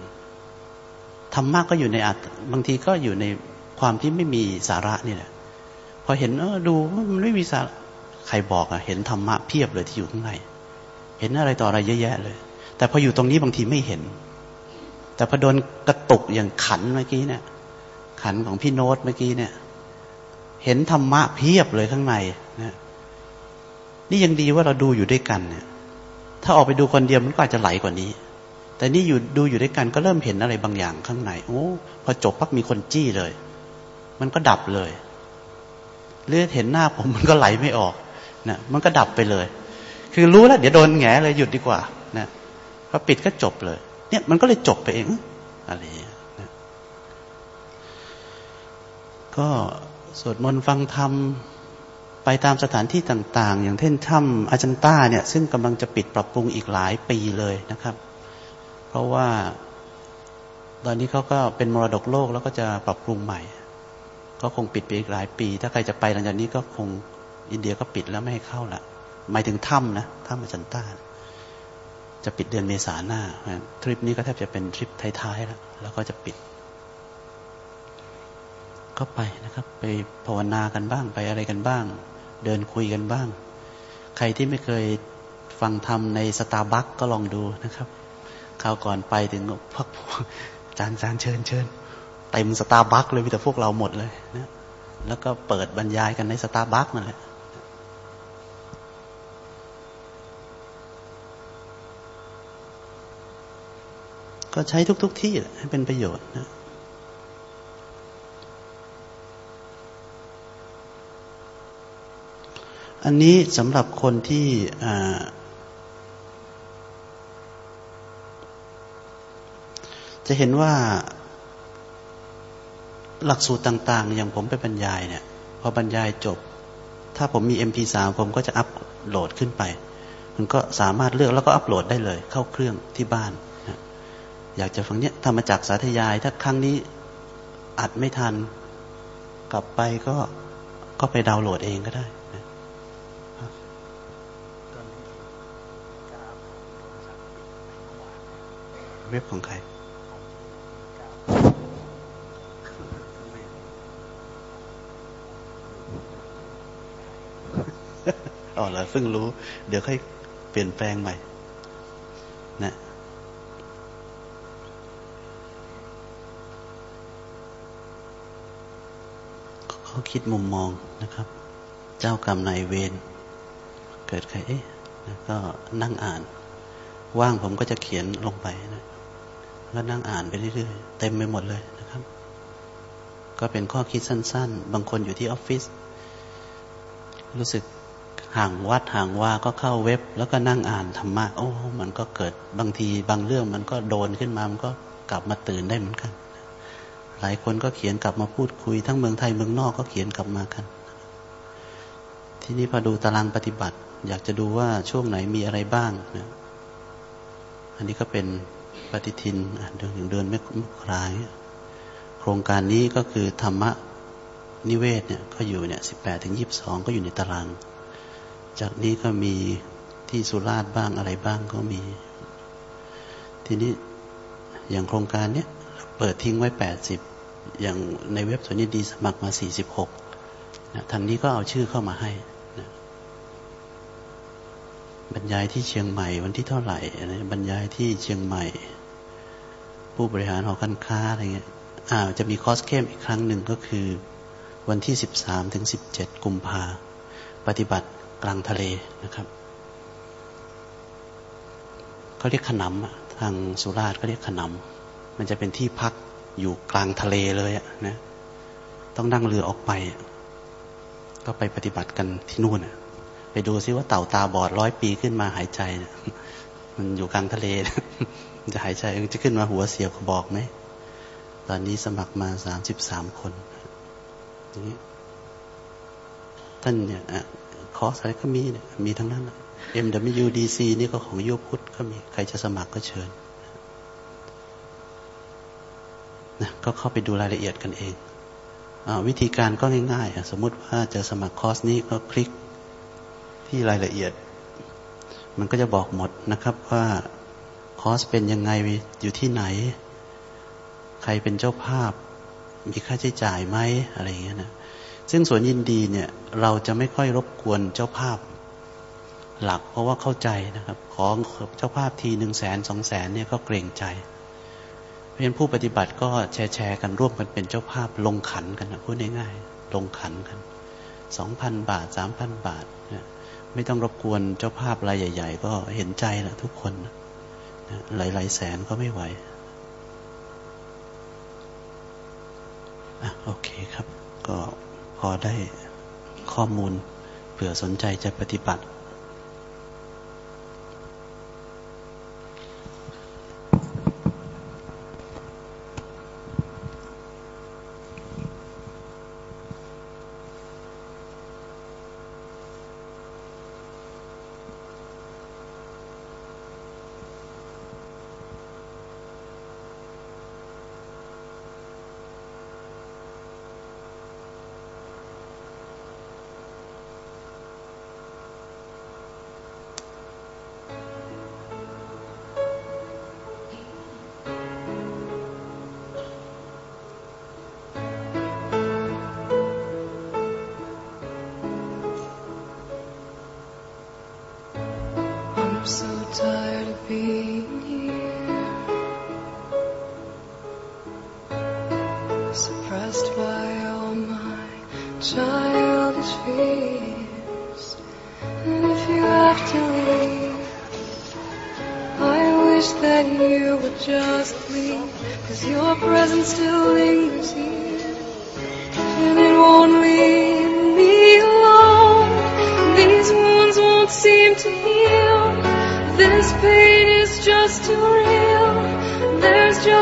ธรรมะก็อยู่ในอาบางทีก็อยู่ในความที่ไม่มีสาระนี่แหละพอเห็นเออดูมันไม่มีสาระใครบอกอะเห็นธรรมะเพียบเลยที่อยู่ข้างใน เห็นอะไรต่ออะไรเยอะแยะเลย แต่พออยู่ตรงนี้บางทีไม่เห็น แต่พอโดนกระตุกอย่างขันเมื่อกี้เนี่ย ขันของพี่โน้ตเมื่อกี้เนี่ย เห็นธรรมะเพียบเลยข้างในนะนี่ยังดีว่าเราดูอยู่ด้วยกันเนี่ย ถ้าออกไปดูคนเดียวมันก็อาจจะไหลกว่านี้ แต่นี่อยู่ดูอยู่ด้วยกันก็เริ่มเห็นอะไรบางอย่างข้างใน โอ้ พอจบปั๊บมีคนจี้เลย มันก็ดับเลยหรือเห็นหน้าผมมันก็ไหลไม่ออกนะมันก็ดับไปเลย คือรู้แล้วเดี๋ยวโดนแงเลยหยุดดีกว่านะพอปิดก็จบเลย เนี่ยมันก็เลยจบไปเองอะไร ก็สวดมนต์ฟังธรรมไปตามสถานที่ต่าง ๆ อย่างเช่นถ้ำอาจันต้าเนี่ย ซึ่งกำลังจะปิดปรับปรุงอีกหลายปีเลยนะครับ เพราะว่าตอนนี้เขาก็เป็นมรดกโลกแล้วก็จะปรับปรุงใหม่ ก็คงปิดไปอีกหลายปี ถ้าใครจะไปหลังจากนี้ก็คงอินเดียก็ปิดแล้วไม่ให้เข้าละหมายถึงถ้ำนะถ้ำอาจันต้าจะปิดเดือนเมษาหน้าทริปนี้ก็แทบจะเป็นทริปท้ายๆแล้วแล้วก็จะปิด ก็ไปนะครับ ไปภาวนากันบ้างไปอะไรกันบ้าง เดินคุยกันบ้าง ใครที่ไม่เคยฟังธรรมในสตาร์บัคก็ลองดูนะครับคราวก่อนไปถึงพวกจานจานเชิญเชิญเต็มสตาร์บัคเลยมีแต่พวกเราหมดเลยนะแล้วก็เปิดบรรยายกันในสตาร์บัคนั่นแหละก็ใช้ทุก ๆ ที่ให้เป็นประโยชน์นะ อันนี้สำหรับคนที่จะเห็นว่าหลักสูตรต่าง ๆ อย่างผมไปบรรยายเนี่ย พอบรรยายจบ ถ้าผมมี MP3 ผมก็จะอัปโหลดขึ้นไป มันก็สามารถเลือกแล้วก็อัปโหลดได้เลย เข้าเครื่องที่บ้าน อยากจะฟังเนี้ยทำมาจากสาธยาย ถ้าครั้งนี้อัดไม่ทัน กลับไปก็ก็ไปดาวน์โหลดเองก็ได้ เว็บของใครอ๋อเหรอเพิ่งรู้ เดี๋ยวค่อยเปลี่ยนแปลงใหม่ นะเขาคิดมุมมองนะครับ เจ้ากรรมนายเวรเกิดใครเอ๊ะก็นั่งอ่าน ว่างผมก็จะเขียนลงไปนะ แล้วนั่งอ่านไปเรื่อยๆ เต็มไปหมดเลยนะครับ ก็เป็นข้อคิดสั้น ๆ บางคนอยู่ที่ออฟฟิศรู้สึกห่างวัดห่างว่าก็เข้าเว็บ แล้วก็นั่งอ่านธรรมะโอ้ มันก็เกิดบางทีบางเรื่องมันก็โดนขึ้นมา มันก็กลับมาตื่นได้เหมือนกัน หลายคนก็เขียนกลับมาพูดคุย ทั้งเมืองไทยเมืองนอกก็เขียนกลับมากัน ทีนี้พอดูตารางปฏิบัติ อยากจะดูว่าช่วงไหนมีอะไรบ้างนะอันนี้ก็เป็น ปฏิทินเดือนเดือนไม่คลาย โครงการนี้ก็คือธรรมะนิเวศเนี่ยก็อยู่เนี่ยสิบแปดถึงยี่บสองก็อยู่ในตาราง จากนี้ก็มีที่สุราษฎร์บ้างอะไรบ้างก็มี ทีนี้อย่างโครงการเนี้ยเปิดทิ้งไว้แปดสิบอย่างในเว็บส่วนนี้ดีสมัครมาสี่สิบหกทางนี้ก็เอาชื่อเข้ามาให้บรรยายที่เชียงใหม่วันที่เท่าไหร่ บรรยายที่เชียงใหม่ ผู้บริหารหอการค้าอะไรเงี้ยอ่าจะมีคอสเข้มอีกครั้งหนึ่งก็คือ วันที่สิบสามถึงสิบเจ็ดกุมภาปฏิบัติกลางทะเลนะครับเขาเรียกขนำทางสุราษฎร์เขาเรียกขนำมันจะเป็นที่พักอยู่กลางทะเลเลยนะต้องนั่งเรือออกไป ก็ไปปฏิบัติกันที่นู่นไปดูซิว่าเต่าตาบอดร้อยปีขึ้นมาหายใจ มันอยู่กลางทะเล จะหายใจจะขึ้นมาหัวเสียบบอกไหม ตอนนี้สมัครมาสามสิบสามคนนี้ท่านเนี่ยคอร์สอะไรก็มีเนี่ยมีทั้งนั้น MWDC นี่ก็ของยุวพุทธก็มี ใครจะสมัครก็เชิญนะก็เข้าไปดูรายละเอียดกันเองวิธีการก็ง่ายๆ สมมุติว่าจะสมัครคอร์สนี้ก็คลิกที่รายละเอียด มันก็จะบอกหมดนะครับว่า คอร์สเป็นยังไงอยู่ที่ไหน ใครเป็นเจ้าภาพ มีค่าใช้จ่ายไหมอะไรอย่างเงี้ยนะซึ่งส่วนยินดีเนี่ยเราจะไม่ค่อยรบกวนเจ้าภาพ หลักเพราะว่าเข้าใจนะครับ ของเจ้าภาพทีหนึ่งแสนสองแสนเนี่ยก็เกรงใจ เพราะฉะนั้นผู้ปฏิบัติก็แชร์แชร์กันร่วมกันเป็นเจ้าภาพลงขันกันนะพูดง่ายๆลงขันกันสองพันบาทสามพันบาทนะไม่ต้องรบกวนเจ้าภาพรายใหญ่ ๆ ก็เห็นใจแหละทุกคนนะ หลายๆแสนก็ไม่ไหวอะโอเคครับ ก็พอได้ข้อมูลเผื่อสนใจจะปฏิบัติ tired of being here, suppressed by all my childish fears. And if you have to leave, I wish that you would just leave, cause your presence still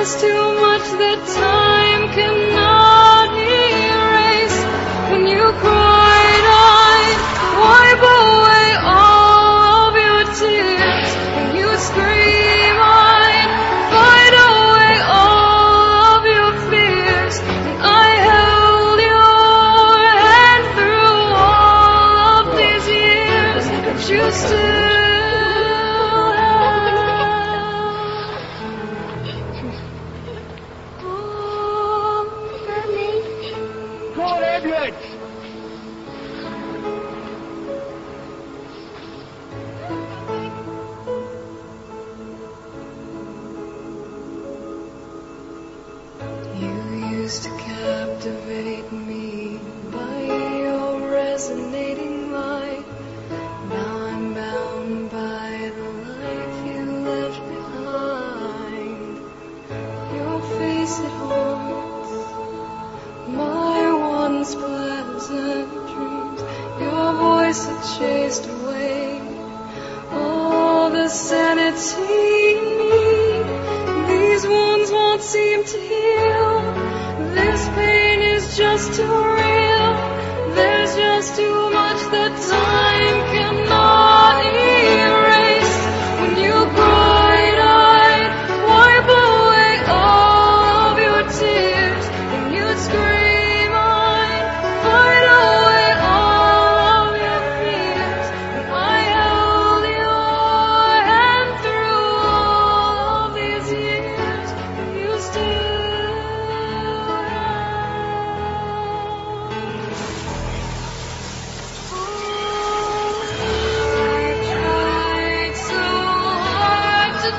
Just too much that time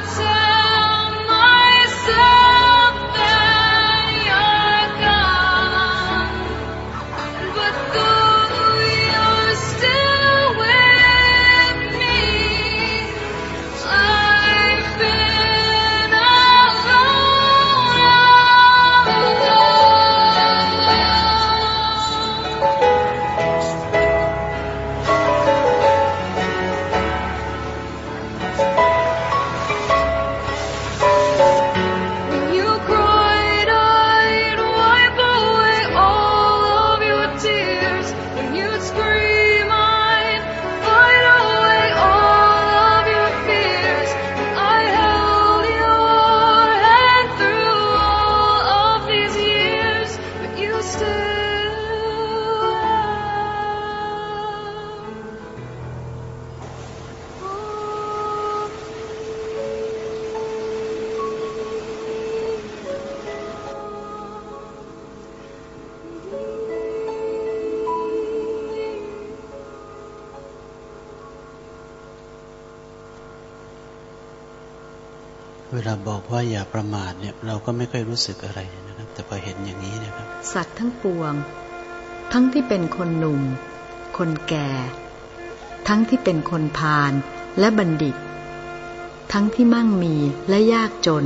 see อกว่าอย่าประมาทเนี่ยเราก็ไม่ค่อยรู้สึกอะไรนะครับ แต่พอเห็นอย่างนี้นะครับ สัตว์ทั้งปวง ทั้งที่เป็นคนหนุ่ม คนแก่ ทั้งที่เป็นคนพาลและบัณฑิต ทั้งที่มั่งมีและยากจน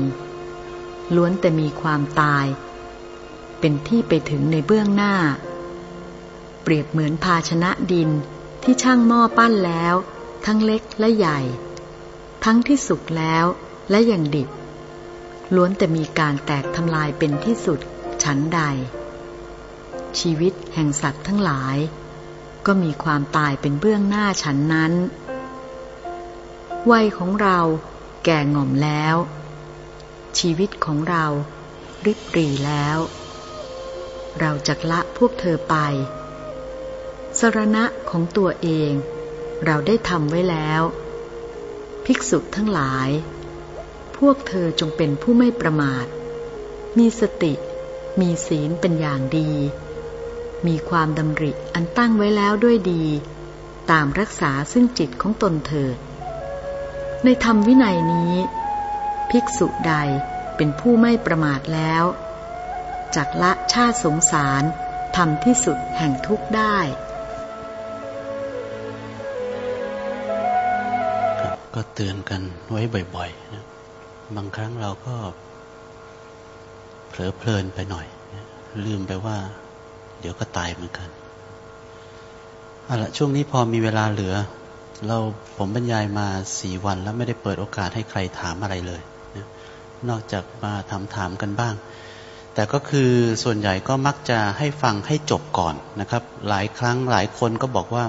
ล้วนแต่มีความตาย เป็นที่ไปถึงในเบื้องหน้า เปรียบเหมือนภาชนะดินที่ช่างหม้อปั้นแล้ว ทั้งเล็กและใหญ่ ทั้งที่สุกแล้วและยังดิบ ล้วนแต่มีการแตกทำลายเป็นที่สุดฉันใด ชีวิตแห่งสัตว์ทั้งหลาย ก็มีความตายเป็นเบื้องหน้าฉันนั้น วัยของเราแก่ง่อมแล้ว ชีวิตของเราริบรีแล้ว เราจะละพวกเธอไป สรณะของตัวเอง เราได้ทำไว้แล้ว ภิกษุทั้งหลาย พวกเธอจงเป็นผู้ไม่ประมาท มีสติ มีศีลเป็นอย่างดี มีความดำริอันตั้งไว้แล้วด้วยดี ตามรักษาซึ่งจิตของตนเถิด ในธรรมวินัยนี้ ภิกษุใดเป็นผู้ไม่ประมาทแล้วจักละชาติสงสารทำที่สุดแห่งทุกข์ได้ ก็เตือนกันไว้บ่อยๆนะ บางครั้งเราก็เผลอเพลินไปหน่อย ลืมไปว่า เดี๋ยวก็ตายเหมือนกันเอาละช่วงนี้พอมีเวลาเหลือ เราผมบรรยายมาสี่วันแล้วไม่ได้เปิดโอกาสให้ใครถามอะไรเลยนะนอกจากมาถามถามกันบ้าง แต่ก็คือส่วนใหญ่ก็มักจะให้ฟังให้จบก่อนนะครับ หลายครั้งหลายคนก็บอกว่า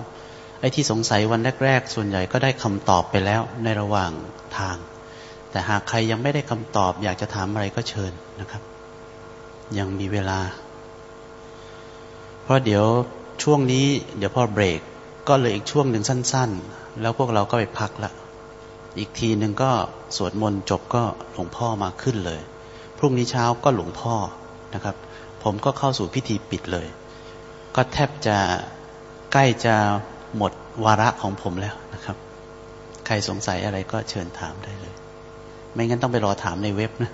ไอ้ที่สงสัยวันแรก ๆ ส่วนใหญ่ก็ได้คำตอบไปแล้วในระหว่างทาง แต่หากใครยังไม่ได้คำตอบ อยากจะถามอะไรก็เชิญนะครับ ยังมีเวลา เพราะเดี๋ยวช่วงนี้ เดี๋ยวพอเบรก ก็เลยอีกช่วงหนึ่งสั้น ๆ แล้วพวกเราก็ไปพักละอีกทีหนึ่งก็สวดมนต์จบก็หลวงพ่อมาขึ้นเลย พรุ่งนี้เช้าก็หลวงพ่อนะครับ ผมก็เข้าสู่พิธีปิดเลย ก็แทบจะใกล้จะหมดวาระของผมแล้วนะครับ ใครสงสัยอะไรก็เชิญถามได้เลย ไม่งั้นต้องไปรอถามในเว็บนะ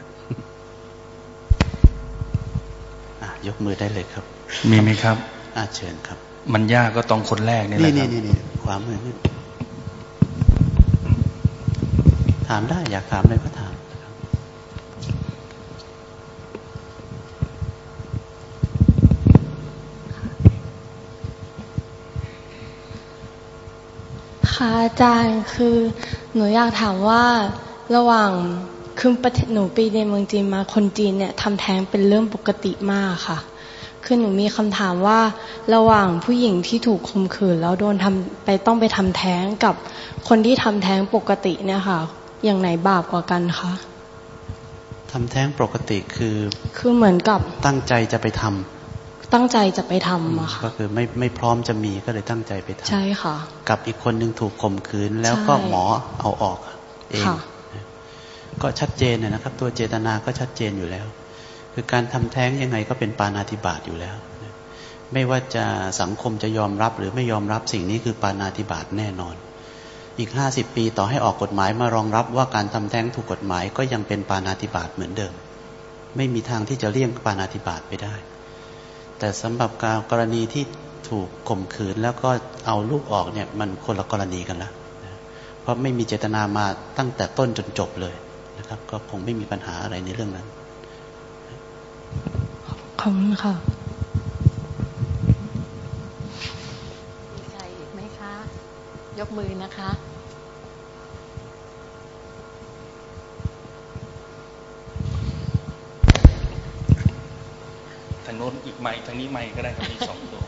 อะยกมือได้เลยครับ มีไหมครับอะเชิญครับ มันยากก็ต้องคนแรกนี่แหนี่ละคนี่รับนี่นี่ขวามือขึ้นถามได้อยากถามอะไรก็ถามนะครับค่ะอาจารย์คือหนูอยากถามว่า ระหว่างคือประเทศหนูไปในเมืองจีนมาคนจีนเนี่ยทำแท้งเป็นเรื่องปกติมากค่ะ คือหนูมีคำถามว่าระหว่างผู้หญิงที่ถูกข่มขืนแล้วโดนทำไปต้องไปทำแท้งกับคนที่ทำแท้งปกติเนี่ยค่ะ อย่างไหนบาปกว่ากันคะทำแท้งปกติคือ คือเหมือนกับตั้งใจจะไปทำตั้งใจจะไปทำอะค่ะก็คือไม่ไม่พร้อมจะมีก็เลยตั้งใจไปทำใช่ค่ะ กับอีกคนหนึ่งถูกข่มขืนแล้วก็ใช่หมอเอาออกเองค่ะ ก็ชัดเจนนะครับ ตัวเจตนาก็ชัดเจนอยู่แล้ว คือการทำแท้งยังไงก็เป็นปานาธิบาตอยู่แล้ว ไม่ว่าจะสังคมจะยอมรับหรือไม่ยอมรับสิ่งนี้คือปานาธิบาตแน่นอน อีกห้าสิบปีต่อให้ออกกฎหมายมารองรับว่าการทำแท้งถูกกฎหมายก็ยังเป็นปานาธิบาตเหมือนเดิม ไม่มีทางที่จะเลี่ยงปานาธิบาตไปได้ แต่สำหรับการกรณีที่ถูกข่มขืนแล้วก็เอาลูกออกเนี่ยมันคนละกรณีกันละเพราะไม่มีเจตนามาตั้งแต่ต้นจนจบเลย นะครับ ก็คงไม่มีปัญหาอะไรในเรื่องนั้นขอบคุณค่ะมีใครอีกไหมคะ ยกมือนะคะ ทางโน้นอีกไม้ทางนี้ไม้ก็ได้ครับมีสองตัว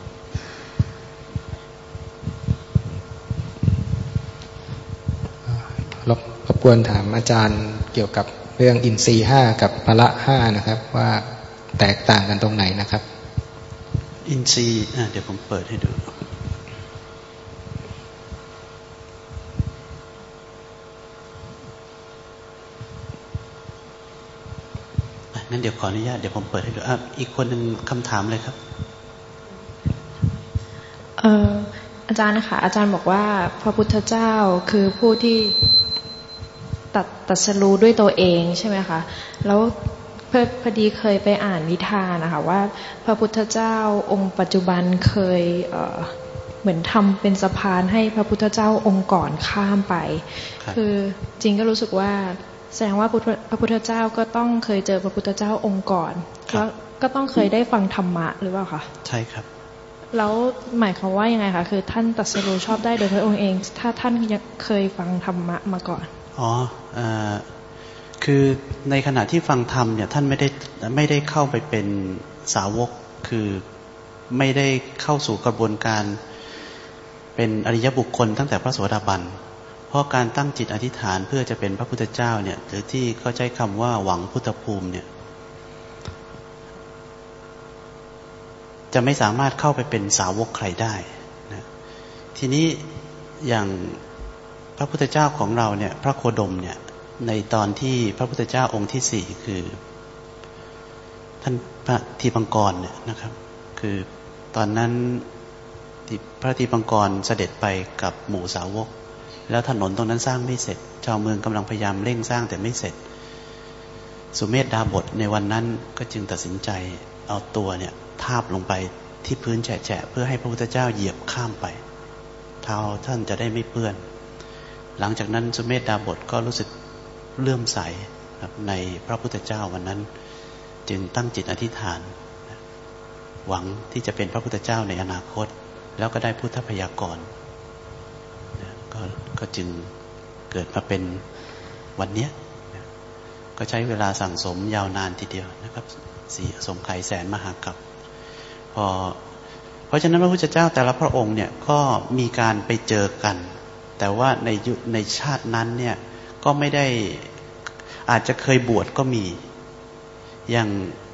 รบร บกวนถามอาจารย์เกี่ยวกับเรื่องอินทรีย์ห้ากับพละห้านะครับ ว่าแตกต่างกันตรงไหนนะครับ อินทรีย์อะเดี๋ยวผมเปิดให้ดูอะงั้นเดี๋ยวขออนุญาตเดี๋ยวผมเปิดให้ดูอะอีกคนหนึ่งคำถามเลยครับเอออาจารย์นะคะอาจารย์บอกว่าพระพุทธเจ้าคือผู้ที่ ตตัดตัดสรู้ด้วยตัวเองใช่ไหมคะแล้วพอพอดีเคยไปอ่านนิทานนะคะว่า พระพุทธเจ้าองค์ปัจจุบันเคยเเหมือนทำเป็นสะพานให้พระพุทธเจ้าองค์ก่อนข้ามไปคือจริงก็รู้สึกว่าแสดงว่าพระพุทธเจ้าก็ต้องเคยเจอพระพุทธเจ้าองค์ก่อนแล้วก็ต้องเคยได้ฟังธรรมะหรือเปล่าคะใช่ครับ แล้วหมายความว่ายังไงคะคือท่านตัดสรู้ชอบได้โดยพระองค์เอง ถ้าท่านเคยฟังธรรมะมาก่อน อ๋ออคือในขณะที่ฟังธรรมเนี่ยท่านไม่ได้ไม่ได้เข้าไปเป็นสาวก คือไม่ได้เข้าสู่กระบวนการเป็นอริยบุคคลตั้งแต่พระโสดาบัน เพราะการตั้งจิตอธิษฐานเพื่อจะเป็นพระพุทธเจ้าเนี่ยหรือที่เขาใช้คำว่าหวังพุทธภูมิเนี่ยจะไม่สามารถเข้าไปเป็นสาวกใครได้นะทีนี้อย่าง พระพุทธเจ้าของเราเนี่ย พระโคดมเนี่ย ในตอนที่พระพุทธเจ้าองค์ที่สี่คือ ท่านพระทีปังกรเนี่ยนะครับ คือตอนนั้นพระทีปังกรเสด็จไปกับหมู่สาวก แล้วถนนตรงนั้นสร้างไม่เสร็จ ชาวเมืองกำลังพยายามเร่งสร้างแต่ไม่เสร็จ สุเมธดาบทในวันนั้นก็จึงตัดสินใจเอาตัวเนี่ยทาบลงไปที่พื้นแฉะเพื่อให้พระพุทธเจ้าเหยียบข้ามไป เท้าท่านจะได้ไม่เปื้อน หลังจากนั้นสุเมธดาบทก็รู้สึกเลื่อมใสในพระพุทธเจ้าวันนั้น จึงตั้งจิตอธิษฐาน หวังที่จะเป็นพระพุทธเจ้าในอนาคต แล้วก็ได้พุทธพยากรกก็จึงเกิดมาเป็นวันนี้ก็ใช้เวลาสั่งสมยาวนานทีเดียวนะครับสีสมไขแสนมหากับพอเพราะฉะนั้นพระพุทธเจ้าแต่ละพระองค์เนี่ยก็มีการไปเจอกัน แต่ว่าในยุในชาตินั้นเนี่ยก็ไม่ได้อาจจะเคยบวชก็มี อย่าง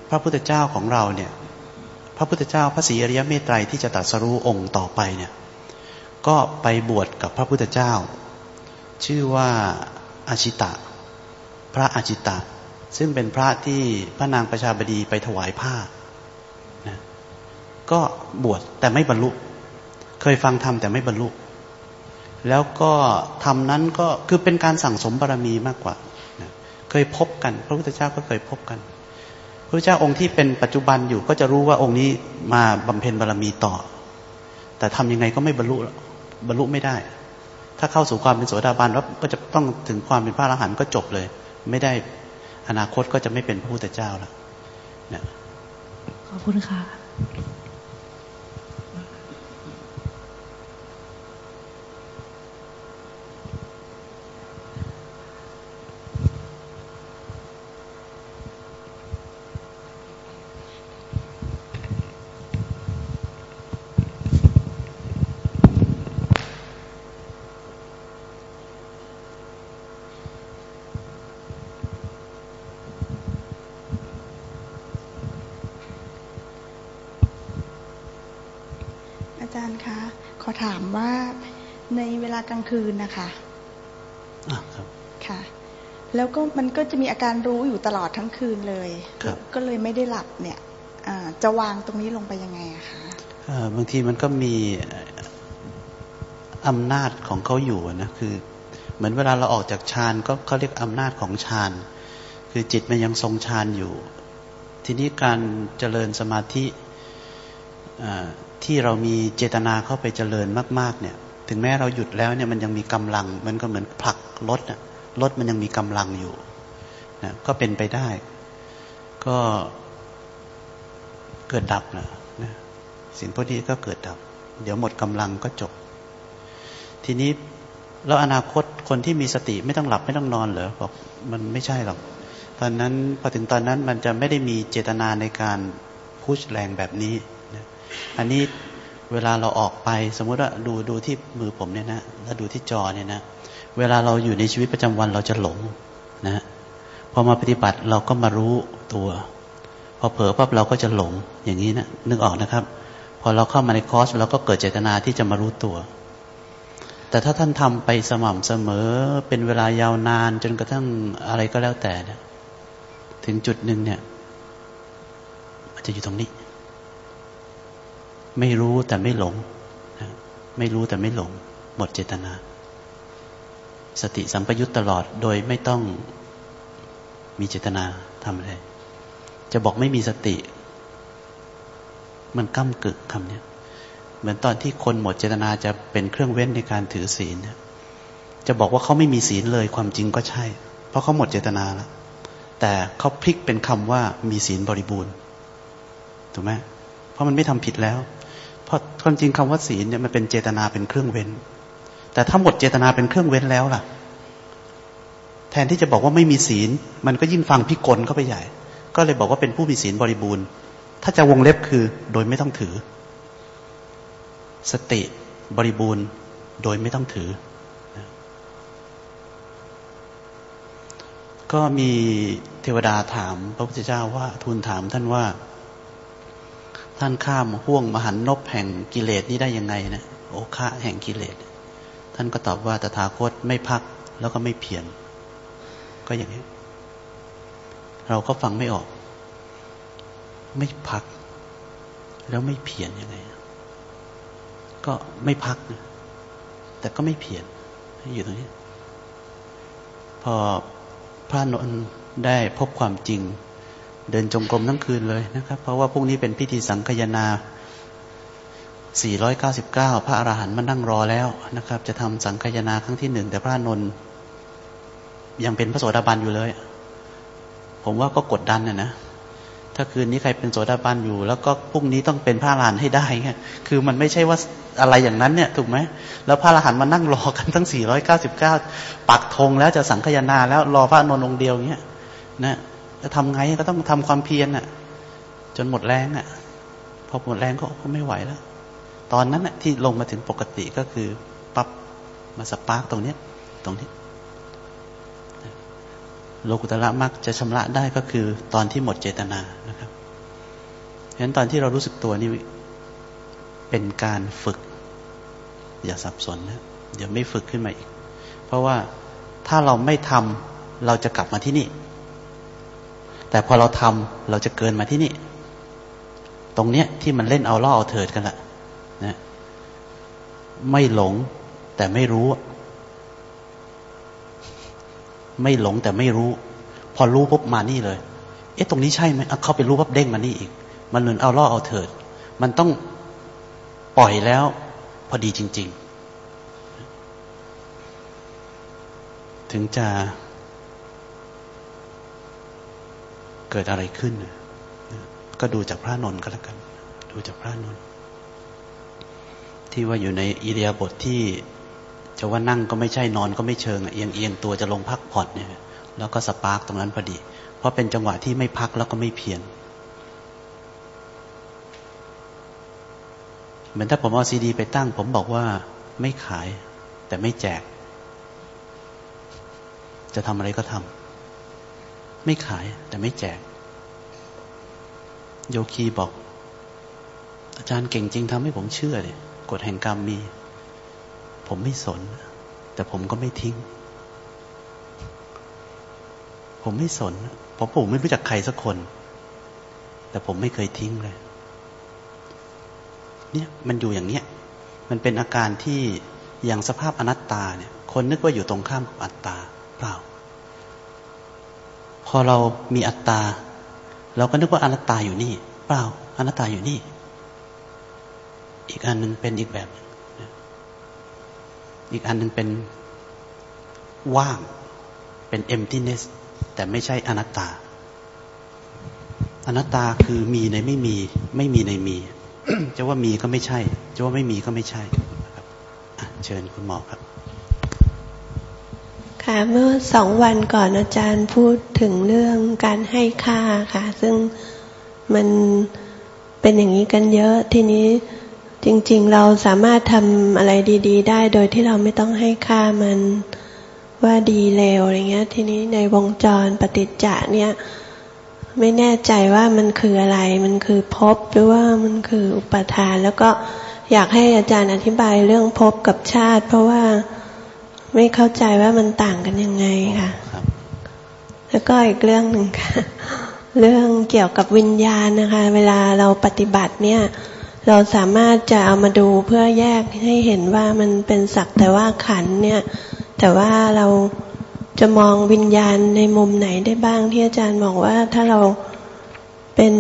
พระพุทธเจ้าของเราเนี่ย พระพุทธเจ้าพระศรีอริยเมตไตรที่จะตัดสรู้องค์ต่อไปเนี่ย ก็ไปบวชกับพระพุทธเจ้า ชื่อว่าอาชิตะ พระอาชิตะ ซึ่งเป็นพระที่พระนางประชาบดีไปถวายผ้านะก็บวชแต่ไม่บรรลุ เคยฟังธรรมแต่ไม่บรรลุ แล้วก็ทำนั้นก็คือเป็นการสั่งสมบารมีมากกว่าเคยพบกัน พระพุทธเจ้าก็เคยพบกัน พระเจ้าองค์ที่เป็นปัจจุบันอยู่ก็จะรู้ว่าองค์นี้มาบำเพ็ญบารมีต่อ แต่ทำยังไงก็ไม่บรรลุบรรลุไม่ได้ ถ้าเข้าสู่ความเป็นโสดาบันแล้วก็จะต้องถึงความเป็นพระอรหันต์ก็จบเลย ไม่ได้อนาคตก็จะไม่เป็นพระพุทธเจ้าแล้วขอบคุณค่ะ ถามว่าในเวลากลางคืนนะคะอ่าครับค่ะ แล้วก็มันก็จะมีอาการรู้อยู่ตลอดทั้งคืนเลยก็เลยไม่ได้หลับเนี่ยจะวางตรงนี้ลงไปยังไงอะคะบางทีมันก็มีอำนาจของเขาอยู่นะคือ เหมือนเวลาเราออกจากฌานก็เขาเรียกอำนาจของฌานคือจิตมันยังทรงฌานอยู่ ทีนี้การเจริญสมาธิ ที่เรามีเจตนาเข้าไปเจริญมาก ๆ เนี่ย ถึงแม้เราหยุดแล้วเนี่ยมันยังมีกำลัง มันก็เหมือนผลักรถอะรถมันยังมีกำลังอยู่นะก็เป็นไปได้ ก็เกิดดับนะนะสิ่งพวกนี้ก็เกิดดับ เดี๋ยวหมดกำลังก็จบ ทีนี้แล้วอนาคตคนที่มีสติไม่ต้องหลับไม่ต้องนอนเหรอบอกมันไม่ใช่หรอกตอนนั้นพอถึงตอนนั้นมันจะไม่ได้มีเจตนาในการพุชแรงแบบนี้ อันนี้เวลาเราออกไป สมมติว่าดูดูที่มือผมเนี่ยนะแล้วดูที่จอเนี่ยนะเวลาเราอยู่ในชีวิตประจำวันเราจะหลงนะพอมาปฏิบัติเราก็มารู้ตัว พอเผลอปั๊บเราก็จะหลงอย่างนี้นะนึกออกนะครับ พอเราเข้ามาในคอร์สเราก็เกิดเจตนาที่จะมารู้ตัว แต่ถ้าท่านทำไปสม่ำเสมอเป็นเวลายาวนานจนกระทั่งอะไรก็แล้วแต่นะถึงจุดหนึ่งเนี่ย มันจะอยู่ตรงนี้ ไม่รู้แต่ไม่หลง ไม่รู้แต่ไม่หลง หมดเจตนา สติสัมปยุตตลอดโดยไม่ต้องมีเจตนาทำอะไร จะบอกไม่มีสติ มันก้ากึกคำนี้เหมือนตอนที่คนหมดเจตนาจะเป็นเครื่องเว้นในการถือศีลเนี่ยจะบอกว่าเขาไม่มีศีลเลยความจริงก็ใช่ เพราะเขาหมดเจตนาแล้วแต่เขาพลิกเป็นคำว่ามีศีลบริบูรณ์ถูกไหมเพราะมันไม่ทำผิดแล้ว เพราะความจริงคำว่าศีลเนี่ยมันเป็นเจตนาเป็นเครื่องเว้น แต่ถ้าหมดเจตนาเป็นเครื่องเว้นแล้วล่ะ แทนที่จะบอกว่าไม่มีศีล มันก็ยิ่งฟังพิกลเข้าไปใหญ่ ก็เลยบอกว่าเป็นผู้มีศีลบริบูรณ์ ถ้าจะวงเล็บคือโดยไม่ต้องถือ สติบริบูรณ์โดยไม่ต้องถือ ก็มีเทวดาถามพระพุทธเจ้าว่าทูลถามท่านว่า ท่านข้ามห่วงมหันนบแห่งกิเลสนี้ได้ยังไงนะโอคะแห่งกิเลส ท่านก็ตอบว่าตถาคตไม่พักแล้วก็ไม่เพียรก็อย่างนี้ เราก็ฟังไม่ออก ไม่พัก แล้วไม่เพียรยังไง ก็ไม่พักนะแต่ก็ไม่เพียรอยู่ตรงนี้ พอพระนนท์ได้พบความจริง เดินจงกรมทั้งคืนเลยนะครับ เพราะว่าพรุ่งนี้เป็นพิธีสังคยนา 499 พระอรหันต์มานั่งรอแล้วนะครับ จะทำสังคยนาครั้งที่หนึ่งแต่พระนนท์ยังเป็นพระโสดาบันอยู่เลย ผมว่าก็กดดันนะนะถ้าคืนนี้ใครเป็นโสดาบันอยู่ แล้วก็พรุ่งนี้ต้องเป็นพระอรหันต์ให้ได้คือมันไม่ใช่ว่าอะไรอย่างนั้นเนี่ย ถูกไหมแล้วพระอรหันต์มานั่งรอกันทั้ง 499 ปักธงแล้วจะสังคยนาแล้วรอพระนนท์องเดียวเงี้ยนะ จะทำไงก็ต้องทำความเพียรน่ะ จนหมดแรงอะ พอหมดแรงก็ไม่ไหวแล้ว ตอนนั้นน่ะที่ลงมาถึงปกติก็คือปับ๊บมาสปาร์กตรงเนี้ย ตรงนี้ โลกุตระมักจะชำระได้ก็คือ ตอนที่หมดเจตนานะครับฉะนั้นตอนที่เรารู้สึกตัวนี่เป็นการฝึก อย่าสับสนนะเดี๋ยวไม่ฝึกขึ้นมาอีก เพราะว่าถ้าเราไม่ทำเราจะกลับมาที่นี่ แต่พอเราทำเราจะเกินมาที่นี่ ตรงเนี้ยที่มันเล่นเอาล่อเอาเถิดกันละนะไม่หลงแต่ไม่รู้ ไม่หลงแต่ไม่รู้ พอรู้ปุ๊บมานี่เลย เอ๊ะตรงนี้ใช่ไหมเขาไปรู้ปุ๊บเด้งมานี่อีก มันเหมือนเอาล่อเอาเถิด มันต้องปล่อยแล้ว พอดีจริง ๆ ถึงจะ เกิดอะไรขึ้น ก็ดูจากพระนนท์ก็แล้วกัน ดูจากพระนนท์ที่ว่าอยู่ในอิเดียบทที่จะว่านั่งก็ไม่ใช่นอนก็ไม่เชิงเอียงเอียงตัวจะลงพักผ่อนเนี่ย แล้วก็สปาร์กตรงนั้นพอดี เพราะเป็นจังหวะที่ไม่พักแล้วก็ไม่เพียรเหมือนถ้าผมเอาซีดี ไปตั้ง ผมบอกว่าไม่ขาย แต่ไม่แจก จะทำอะไรก็ทำไม่ขายแต่ไม่แจก โยคีบอก อาจารย์เก่งจริงทำให้ผมเชื่อเลยกฎแห่งกรรมมี ผมไม่สน แต่ผมก็ไม่ทิ้ง ผมไม่สน เพราะผมไม่รู้จักใครสักคน แต่ผมไม่เคยทิ้งเลย เนี่ยมันอยู่อย่างเนี้ย มันเป็นอาการที่อย่างสภาพอนัตตาเนี่ย คนนึกว่าอยู่ตรงข้ามกับอัตตาเปล่า พอเรามีอัตตา เราก็นึกว่าอนัตตาอยู่นี่ เปล่าอนัตตาอยู่นี่ อีกอันหนึ่งเป็นอีกแบบอีกอันหนึ่งเป็นว่างเป็น emptiness แต่ไม่ใช่อนัตตา อนัตตาคือมีในไม่มี ไม่มีในมี จะว่ามีก็ไม่ใช่ จะว่าไม่มีก็ไม่ใช่ครับเชิญคุณหมอครับ ค่ะเมื่อสองวันก่อนอาจารย์พูดถึงเรื่องการให้ค่าค่ะ ซึ่งมันเป็นอย่างนี้กันเยอะทีนี้จริง ๆ เราสามารถทำอะไรดี ๆ ได้โดยที่เราไม่ต้องให้ค่ามันว่าดีเลวอะไรเงี้ย ทีนี้ในวงจรปฏิจจะเนี่ย ไม่แน่ใจว่ามันคืออะไร มันคือภพหรือว่ามันคืออุปทาน แล้วก็อยากให้อาจารย์อธิบายเรื่องภพกับชาติ เพราะว่า ไม่เข้าใจว่ามันต่างกันยังไงค่ะแล้วก็อีกเรื่องหนึ่งค่ะ เรื่องเกี่ยวกับวิญญาณนะคะ เวลาเราปฏิบัติเนี่ย เราสามารถจะเอามาดูเพื่อแยกให้เห็นว่ามันเป็นสักแต่ว่าขันเนี่ย แต่ว่าเราจะมองวิญญาณในมุมไหนได้บ้างที่อาจารย์บอกว่าถ้าเราเป็น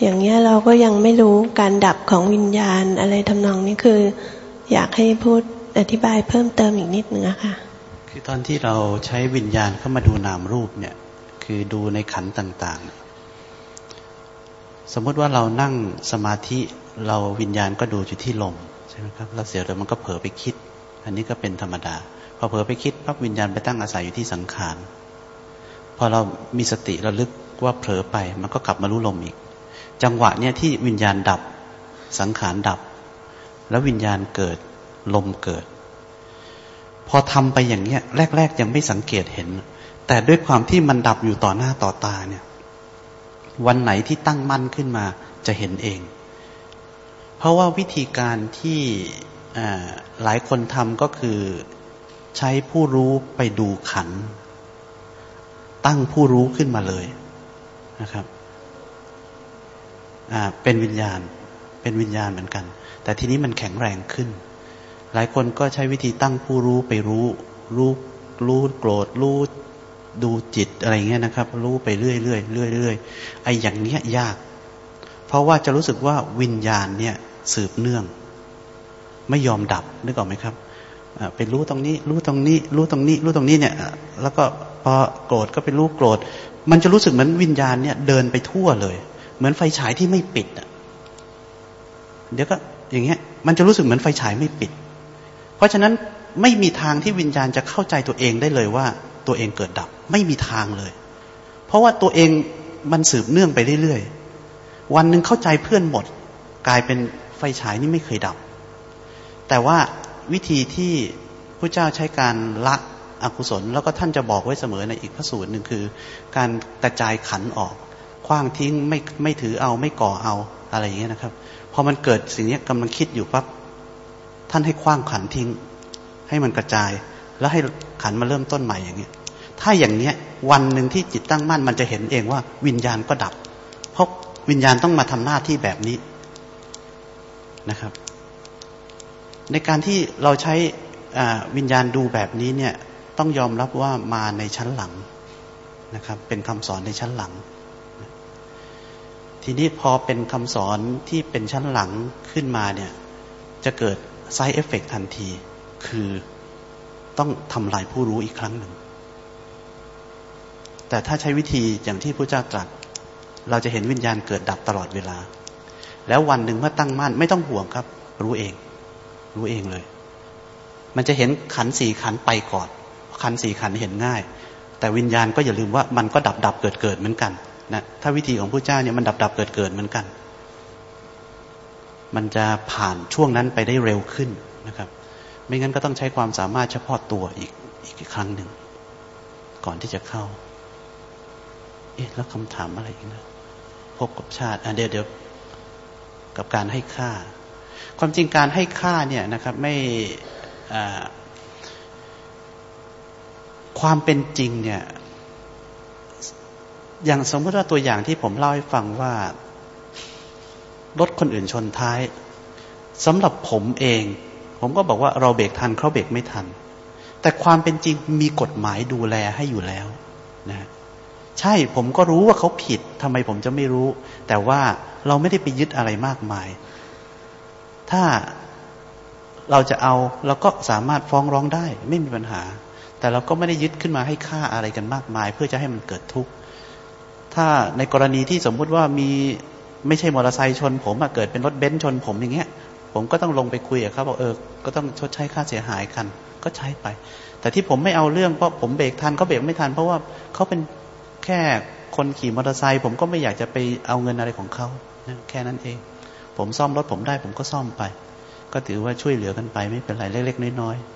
อย่างเงี้ยเราก็ยังไม่รู้การดับของวิญญาณอะไรทำนองนี้คือ อยากให้พูด อธิบายเพิ่มเติมอีกนิดนึงอะค่ะ คือตอนที่เราใช้วิญญาณเข้ามาดูนามรูปเนี่ย คือดูในขันต่างๆ สมมติว่าเรานั่งสมาธิเราวิญญาณก็ดูอยู่ที่ลมใช่ไหมครับแล้วเสียแล้วมันก็เผลอไปคิด อันนี้ก็เป็นธรรมดา พอเผลอไปคิดปั๊บวิญญาณไปตั้งอาศัยอยู่ที่สังขาร พอเรามีสติระลึกว่าเผลอไป มันก็กลับมารู้ลมอีก จังหวะเนี่ยที่วิญญาณดับสังขารดับ แล้ววิญญาณเกิด ลมเกิด พอทำไปอย่างเนี้ย แรก ๆ ยังไม่สังเกตเห็น แต่ด้วยความที่มันดับอยู่ต่อหน้าต่อตาเนี่ย วันไหนที่ตั้งมั่นขึ้นมาจะเห็นเอง เพราะว่าวิธีการที่หลายคนทำก็คือใช้ผู้รู้ไปดูขัน ตั้งผู้รู้ขึ้นมาเลยนะครับเป็นวิญญาณ เป็นวิญญาณเหมือนกัน แต่ทีนี้มันแข็งแรงขึ้น หลายคนก็ใช้วิธีตั้งผู้รู้ไปรู้ รู้รู้โกรธรู้ดูจิตอะไรเงี้ยนะครับ รู้ไปเรื่อยเรื่อยเรื่อยเรื่อยไอ้อย่างเนี้ยยาก เพราะว่าจะรู้สึกว่าวิญญาณเนี่ยสืบเนื่อง ไม่ยอมดับนึกออกไหมครับไปรู้ตรงนี้ รู้ตรงนี้ รู้ตรงนี้ รู้ตรงนี้เนี่ย แล้วก็พอโกรธก็ไปรู้โกรธ มันจะรู้สึกเหมือนวิญญาณเนี่ยเดินไปทั่วเลย เหมือนไฟฉายที่ไม่ปิดอะเดี๋ยวก็อย่างเงี้ย มันจะรู้สึกเหมือนไฟฉายไม่ปิด ราะฉะนั้นไม่มีทางที่วิญญาณจะเข้าใจตัวเองได้เลยว่า ตัวเองเกิดดับ ไม่มีทางเลย เพราะว่าตัวเองมันสืบเนื่องไปเรื่อยๆ วันหนึ่งเข้าใจเพื่อนหมด กลายเป็นไฟฉายนี่ไม่เคยดับ แต่ว่าวิธีที่พระเจ้าใช้การละอกุศล แล้วก็ท่านจะบอกไว้เสมอในอีกพระสูตรหนึ่งคือ การกระจายขันออกคว้างทิ้งไม่ไม่ถือเอาไม่ก่อเอาอะไรอย่างเงี้ยนะครับพอมันเกิดสิ่งนี้กำลังคิดอยู่ปั๊บ ท่านให้คว้างขันทิ้ง ให้มันกระจาย แล้วให้ขันมาเริ่มต้นใหม่อย่างเงี้ยถ้าอย่างเนี้ยวันหนึ่งที่จิตตั้งมั่นมันจะเห็นเองว่า วิญญาณก็ดับ เพราะวิญญาณต้องมาทำหน้าที่แบบนี้นะครับ ในการที่เราใช้วิญญาณดูแบบนี้เนี่ยต้องยอมรับว่ามาในชั้นหลังนะครับ เป็นคำสอนในชั้นหลัง ทีนี้พอเป็นคำสอนที่เป็นชั้นหลังขึ้นมาเนี่ยจะเกิด ไซเอฟเฟกทันที คือต้องทำลายผู้รู้อีกครั้งหนึ่ง แต่ถ้าใช้วิธีอย่างที่พระเจ้าตรัส เราจะเห็นวิญญาณเกิดดับตลอดเวลา แล้ววันหนึ่งเมื่อตั้งมั่นไม่ต้องห่วงครับ รู้เอง รู้เองเลย มันจะเห็นขันสี่ขันไปก่อน ขันสี่ขันเห็นง่าย แต่วิญญาณก็อย่าลืมว่ามันก็ดับดับเกิดเกิดเหมือนกันนะถ้าวิธีของพระเจ้าเนี่ยมันดับดับเกิดเกิดเหมือนกัน มันจะผ่านช่วงนั้นไปได้เร็วขึ้นนะครับ ไม่งั้นก็ต้องใช้ความสามารถเฉพาะตัวอีกอีกครั้งหนึ่ง ก่อนที่จะเข้า เอ๊ะ แล้วคำถามอะไรอีกนะพบกับชาติอะเดี๋ยวเดี๋ยวกับการให้ค่า ความจริงการให้ค่าเนี่ยนะครับไม่ความเป็นจริงเนี่ย อย่างสมมติว่าตัวอย่างที่ผมเล่าให้ฟังว่า รถคนอื่นชนท้ายสำหรับผมเอง ผมก็บอกว่าเราเบรกทันเขาเบรกไม่ทัน แต่ความเป็นจริงมีกฎหมายดูแลให้อยู่แล้วนะใช่ผมก็รู้ว่าเขาผิดทำไมผมจะไม่รู้ แต่ว่าเราไม่ได้ไปยึดอะไรมากมาย ถ้าเราจะเอาเราก็สามารถฟ้องร้องได้ ไม่มีปัญหา แต่เราก็ไม่ได้ยึดขึ้นมาให้ค่าอะไรกันมากมาย เพื่อจะให้มันเกิดทุกข์ถ้าในกรณีที่สมมุติว่ามี ไม่ใช่มอเตอร์ไซค์ชน ผมเกิดเป็นรถเบนซ์ชนผมอย่างเงี้ย ผมก็ต้องลงไปคุยกับเขาบอกเออ ก็ต้องชดใช้ค่าเสียหายกัน ก็ใช้ไป แต่ที่ผมไม่เอาเรื่องเพราะผมเบรกทันเขาเบรกไม่ทัน เพราะว่าเขาเป็นแค่คนขี่มอเตอร์ไซค์ผมก็ไม่อยากจะไปเอาเงินอะไรของเขาแค่นั้นเอง ผมซ่อมรถผมได้ผมก็ซ่อมไป ก็ถือว่าช่วยเหลือกันไป ไม่เป็นไรเล็กๆน้อยๆ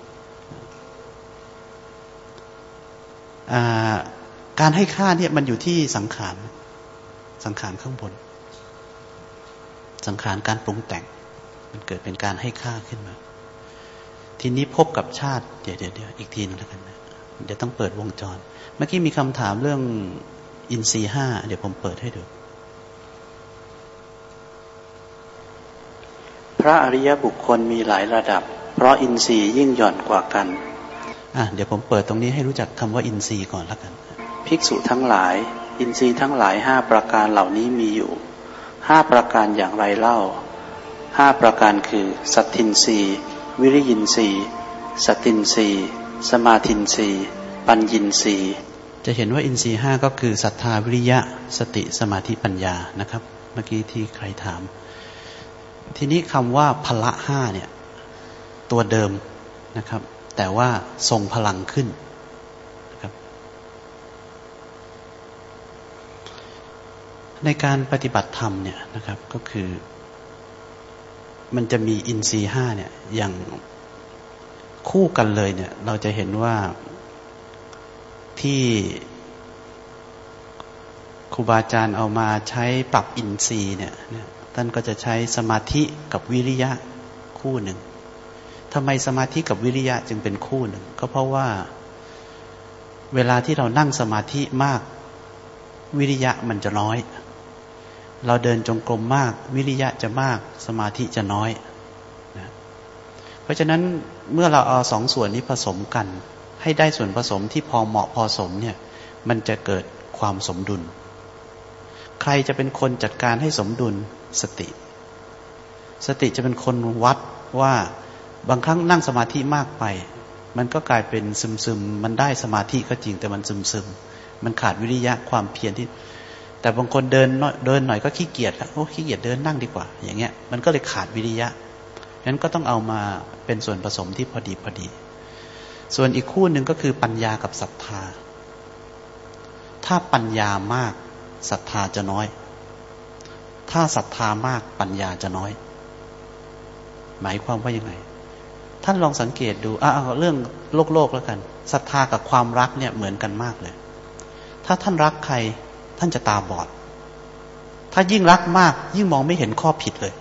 การให้ค่าเนี่ยมันอยู่ที่สังขารสังขารข้างบน สังขารการปรุงแต่ง มันเกิดเป็นการให้ค่าขึ้นมา ทีนี้พบกับชาติ เดี๋ยวเดี๋ยวเดี๋ยวอีกทีนึงแล้วกันนะเดี๋ยวต้องเปิดวงจร เมื่อกี้มีคำถามเรื่องอินทรีห้าเดี๋ยวผมเปิดให้ดูพระอริยบุคคลมีหลายระดับ เพราะอินทรีย์ยิ่งหย่อนกว่ากัน อะเดี๋ยวผมเปิดตรงนี้ให้รู้จักคำว่าอินทรีย์ก่อนแล้วกัน ภิกษุทั้งหลาย อินทรีย์ทั้งหลายห้าประการเหล่านี้มีอยู่ ห้าประการอย่างไรเล่าห้าประการคือ สัตทินรีวิริยินรีสตินรีสมาธินรีปัญญินรีจะเห็นว่าอินทรีห้าก็คือศรัทธาวิริยะ สติสมาธิปัญญานะครับ เมื่อกี้ที่ใครถาม ทีนี้คำว่าพละห้าเนี่ย ตัวเดิมนะครับ แต่ว่าทรงพลังขึ้นนะครับ ในการปฏิบัติธรรมเนี่ยนะครับก็คือ มันจะมีอินทรีห้าเนี่ยอย่างคู่กันเลยเนี่ย เราจะเห็นว่าที่ครูบาอาจารย์เอามาใช้ปรับอินทรีย์เนี่ยท่านก็จะใช้สมาธิกับวิริยะคู่หนึ่งทำไมสมาธิกับวิริยะจึงเป็นคู่หนึ่ง ก็เพราะว่าเวลาที่เรานั่งสมาธิมาก วิริยะมันจะน้อย เราเดินจงกรมมาก วิริยะจะมากสมาธิจะน้อยนะเพราะฉะนั้นเมื่อเราเอาสองส่วนนี้ผสมกัน ให้ได้ส่วนผสมที่พอเหมาะพอสมเนี่ย มันจะเกิดความสมดุล ใครจะเป็นคนจัดการให้สมดุลสติ สติจะเป็นคนวัดว่าบางครั้งนั่งสมาธิมากไป มันก็กลายเป็นซึมซึมมันได้สมาธิก็จริงแต่มันซึมซึมมันขาดวิริยะความเพียรที่ แต่บางคนเดินเดินหน่อยก็ขี้เกียจแล้วโอ้ขี้เกียจเดินนั่งดีกว่า อย่างเงี้ยมันก็เลยขาดวิริยะนั้นก็ต้องเอามาเป็นส่วนผสมที่พอดีพอดี ส่วนอีกคู่หนึ่งก็คือปัญญากับศรัทธา ถ้าปัญญามากศรัทธาจะน้อย ถ้าศรัทธามากปัญญาจะน้อย หมายความว่ายังไง ท่านลองสังเกตดูอ่าเรื่องโลกโลกแล้วกันศรัทธากับความรักเนี่ยเหมือนกันมากเลย ถ้าท่านรักใคร ท่านจะตาบอด ถ้ายิ่งรักมาก ยิ่งมองไม่เห็นข้อผิดเลย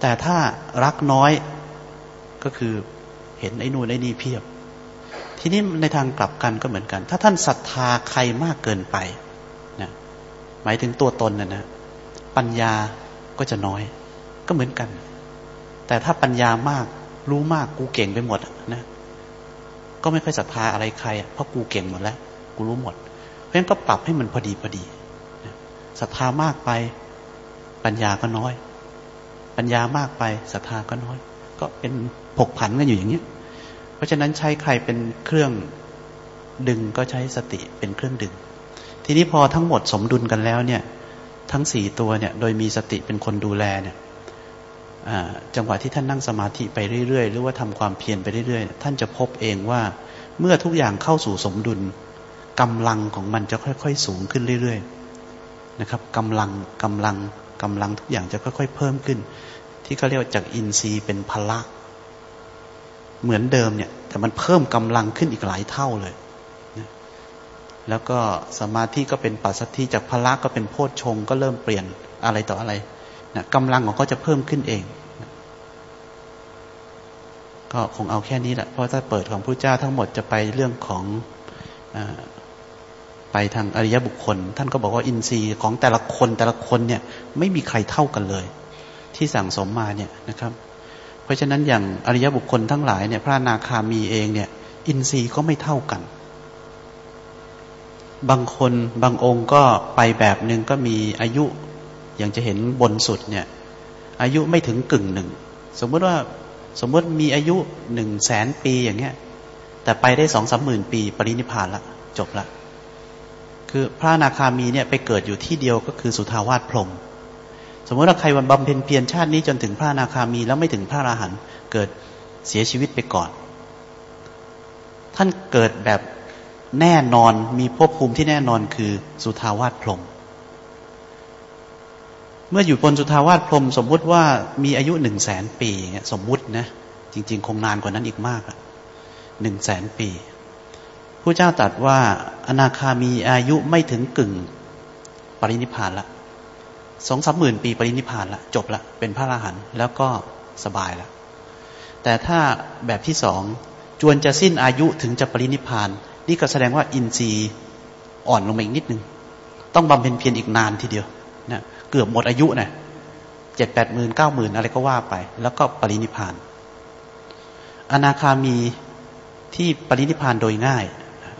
แต่ถ้ารักน้อยก็คือเห็นไอ้นู่นไอ้นี่เพียบ ทีนี้ในทางกลับกันก็เหมือนกัน ถ้าท่านศรัทธาใครมากเกินไปนะหมายถึงตัวตนนะนะ ปัญญาก็จะน้อย ก็เหมือนกัน แต่ถ้าปัญญามากรู้มากกูเก่งไปหมดนะก็ไม่ค่อยศรัทธาอะไรใครเพราะกูเก่งหมดแล้ว กูรู้หมด ราะฉะนั้นก็ปรับให้มันพอดีพอดีศรัทธามากไป ปัญญาก็น้อย ปัญญามากไปศรัทธาก็น้อย ก็เป็นผกผันกันอยู่อย่างนี้เพราะฉะนั้นใช้ใครเป็นเครื่องดึงก็ใช้สติเป็นเครื่องดึง ทีนี้พอทั้งหมดสมดุลกันแล้วเนี่ย ทั้งสี่ตัวเนี่ย โดยมีสติเป็นคนดูแลเนี่ยจังหวะที่ท่านนั่งสมาธิไปเรื่อยๆ หรือว่าทำความเพียรไปเรื่อยๆ ท่านจะพบเองว่าเมื่อทุกอย่างเข้าสู่สมดุล กำลังของมันจะค่อยๆสูงขึ้นเรื่อยๆนะครับกำลังกำลังกำลังทุกอย่างจะค่อยๆเพิ่มขึ้น ที่เขาเรียกจากอินทรีย์เป็นพละ เหมือนเดิมเนี่ย แต่มันเพิ่มกำลังขึ้นอีกหลายเท่าเลยนะแล้วก็สมาธิก็เป็นปัสสัทธิจากพละก็เป็นโพชฌงก็เริ่มเปลี่ยนอะไรต่ออะไรนะกำลังของเขาจะเพิ่มขึ้นเองนะก็คงเอาแค่นี้แหละเพราะถ้าเปิดของพระเจ้าทั้งหมดจะไปเรื่องของอ ไปทางอริยบุคคล ท่านก็บอกว่าอินทรีย์ของแต่ละคนแต่ละคนเนี่ยไม่มีใครเท่ากันเลย ที่สั่งสมมาเนี่ยนะครับ เพราะฉะนั้นอย่างอริยบุคคลทั้งหลายเนี่ยพระนาคามีเองเนี่ยอินทรีย์ก็ไม่เท่ากัน บางคนบางองค์ก็ไปแบบหนึ่งก็มีอายุอย่างจะเห็นบนสุดเนี่ยอายุไม่ถึงกึ่งหนึ่ง สมมติว่าสมมติมีอายุหนึ่งแสนปีอย่างเงี้ยแต่ไปได้สองสามหมื่นปี ปรินิพานละจบละ คือพระนาคามีเนี่ยไปเกิดอยู่ที่เดียวก็คือสุทาวาสพรหมสมมติว่าใครวันบำเพ็ญเพียรชาตินี้จนถึงพระนาคามีแล้วไม่ถึงพระอราหันต์เกิดเสียชีวิตไปก่อน ท่านเกิดแบบแน่นอนมีภพภูมิที่แน่นอนคือสุทาวาสพรหมเมื่ออยู่บนสุทาวาสพรหมสมมุติว่ามีอายุหนึ่งแสนปีสมมุตินะ จริง ๆ คงนานกว่านั้นอีกมากหนึ่งแสนปี ผู้เจ้าตรัสว่าอนาคามีอายุไม่ถึงกึ่งปรินิพานละสองสามหมื่นปีปรินิพานละจบละเป็นพระอรหันต์แล้วก็สบายละแต่ถ้าแบบที่สองจวนจะสิ้นอายุถึงจะปรินิพาน นี่ก็แสดงว่าอินทรีย์อ่อนลงมาอีกนิดนึง ต้องบำเพ็ญเพียรอีกนานทีเดียวนะเกือบหมดอายุนะเจ็ดแปดหมื่นเก้าหมื่นอะไรก็ว่าไป แล้วก็ปรินิพาน อนาคามีที่ปรินิพานโดยง่าย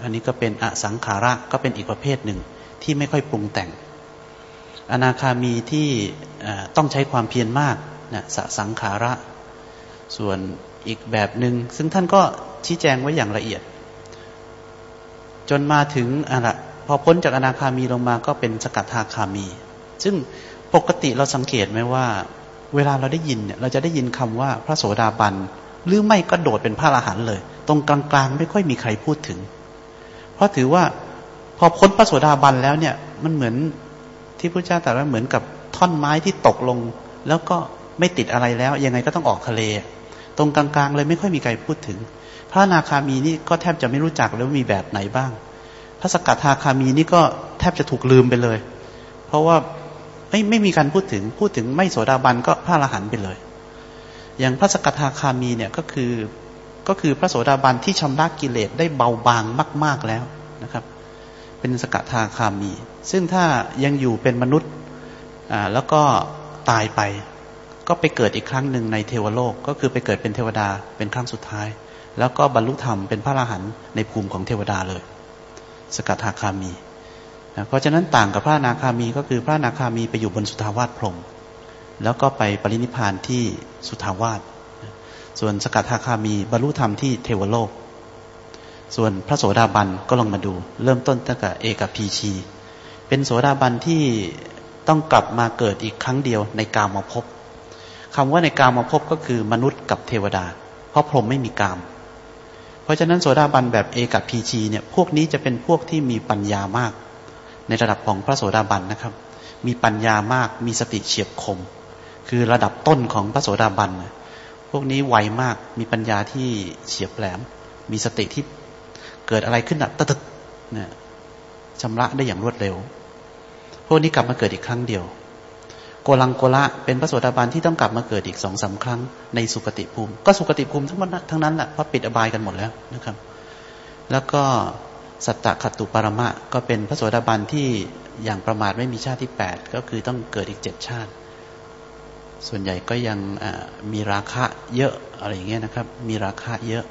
อันนี้ก็เป็นอสังขาระก็เป็นอีกประเภทหนึ่งที่ไม่ค่อยปรุงแต่ง อนาคามีที่ต้องใช้ความเพียรมากนะสสังขาระ ส่วนอีกแบบหนึง่งซึ่งท่านก็ชี้แจงไว้อย่างละเอียด จนมาถึงอะไรพอพ้นจากอนาคามีลงมาก็เป็นสกัทาคามี ซึ่งปกติเราสังเกตไหมว่า เวลาเราได้ยินเนี่ยเราจะได้ยินคำว่าพระโสดาบันหรือไม่ก็โดดเป็นพระอรหันต์เลย ตรงกลางๆ ไม่ค่อยมีใครพูดถึง เพราะถือว่าพอพ้นพระโสดาบันแล้วเนี่ย มันเหมือนที่พระเจ้าตรัสว่าเหมือนกับท่อนไม้ที่ตกลง แล้วก็ไม่ติดอะไรแล้ว ยังไงก็ต้องออกทะเล ตรงกลางๆเลยไม่ค่อยมีใครพูดถึง พระนาคามีนี่ก็แทบจะไม่รู้จักแล้วมีแบบไหนบ้าง พระสกัทาคามีนี่ก็แทบจะถูกลืมไปเลย เพราะว่าไม่ไม่มีการพูดถึงพูดถึงไม่โสดาบันก็พระอรหันต์ไปเลย อย่างพระสกทาคามีเนี่ยก็คือ ก็คือพระโสดาบันที่ชำระกิเลสได้เบาบางมาก ๆแล้วนะครับ เป็นสกทาคามี ซึ่งถ้ายังอยู่เป็นมนุษย์แล้วก็ตายไป ก็ไปเกิดอีกครั้งหนึ่งในเทวโลก ก็คือไปเกิดเป็นเทวดาเป็นครั้งสุดท้าย แล้วก็บรรลุธรรมเป็นพระอรหันต์ในภูมิของเทวดาเลย สกทาคามีเพราะฉะนั้นต่างกับพระนาคามีก็คือพระนาคามีไปอยู่บนสุทาวาสพรหมแล้วก็ไปปรินิพานที่สุทาวาส ส่วนสกัทาคามีบรรลุธรรมที่เทวโลก ส่วนพระโสดาบันก็ลองมาดู เริ่มต้นตั้งแต่เอกพีชี เป็นโสดาบันที่ต้องกลับมาเกิดอีกครั้งเดียวในกามภพคำว่าในกามภพก็คือมนุษย์กับเทวดา เพราะพรหมไม่มีกาม เพราะฉะนั้นโสดาบันแบบเอกพีชีเนี่ยพวกนี้จะเป็นพวกที่มีปัญญามาก ในระดับของพระโสดาบันนะครับ มีปัญญามากมีสติเฉียบคม คือระดับต้นของพระโสดาบัน พวกนี้ไวมากมีปัญญาที่เฉียบแหลม มีสติที่เกิดอะไรขึ้นอะตะตึกเนี่ยชำระได้อย่างรวดเร็ว พวกนี้กลับมาเกิดอีกครั้งเดียว โกลังโกละเป็นพระโสดาบันที่ต้องกลับมาเกิดอีกสองสาครั้ง ในสุคติภูมิ ก็สุคติภูมิทั้งนั้นทั้งนั้นแหละเพราะปิดอบายกันหมดแล้วนะครับ แล้วก็สัตตะขตุปรมะ ก็เป็นพระโสดาบันที่อย่างประมาทไม่มีชาติที่แปดก็คือต้องเกิดอีกเจ็ดชาติ ส่วนใหญ่ก็ยังมีราคะเยอะอะไรอย่างเงี้ยนะครับ มีราคะเยอะ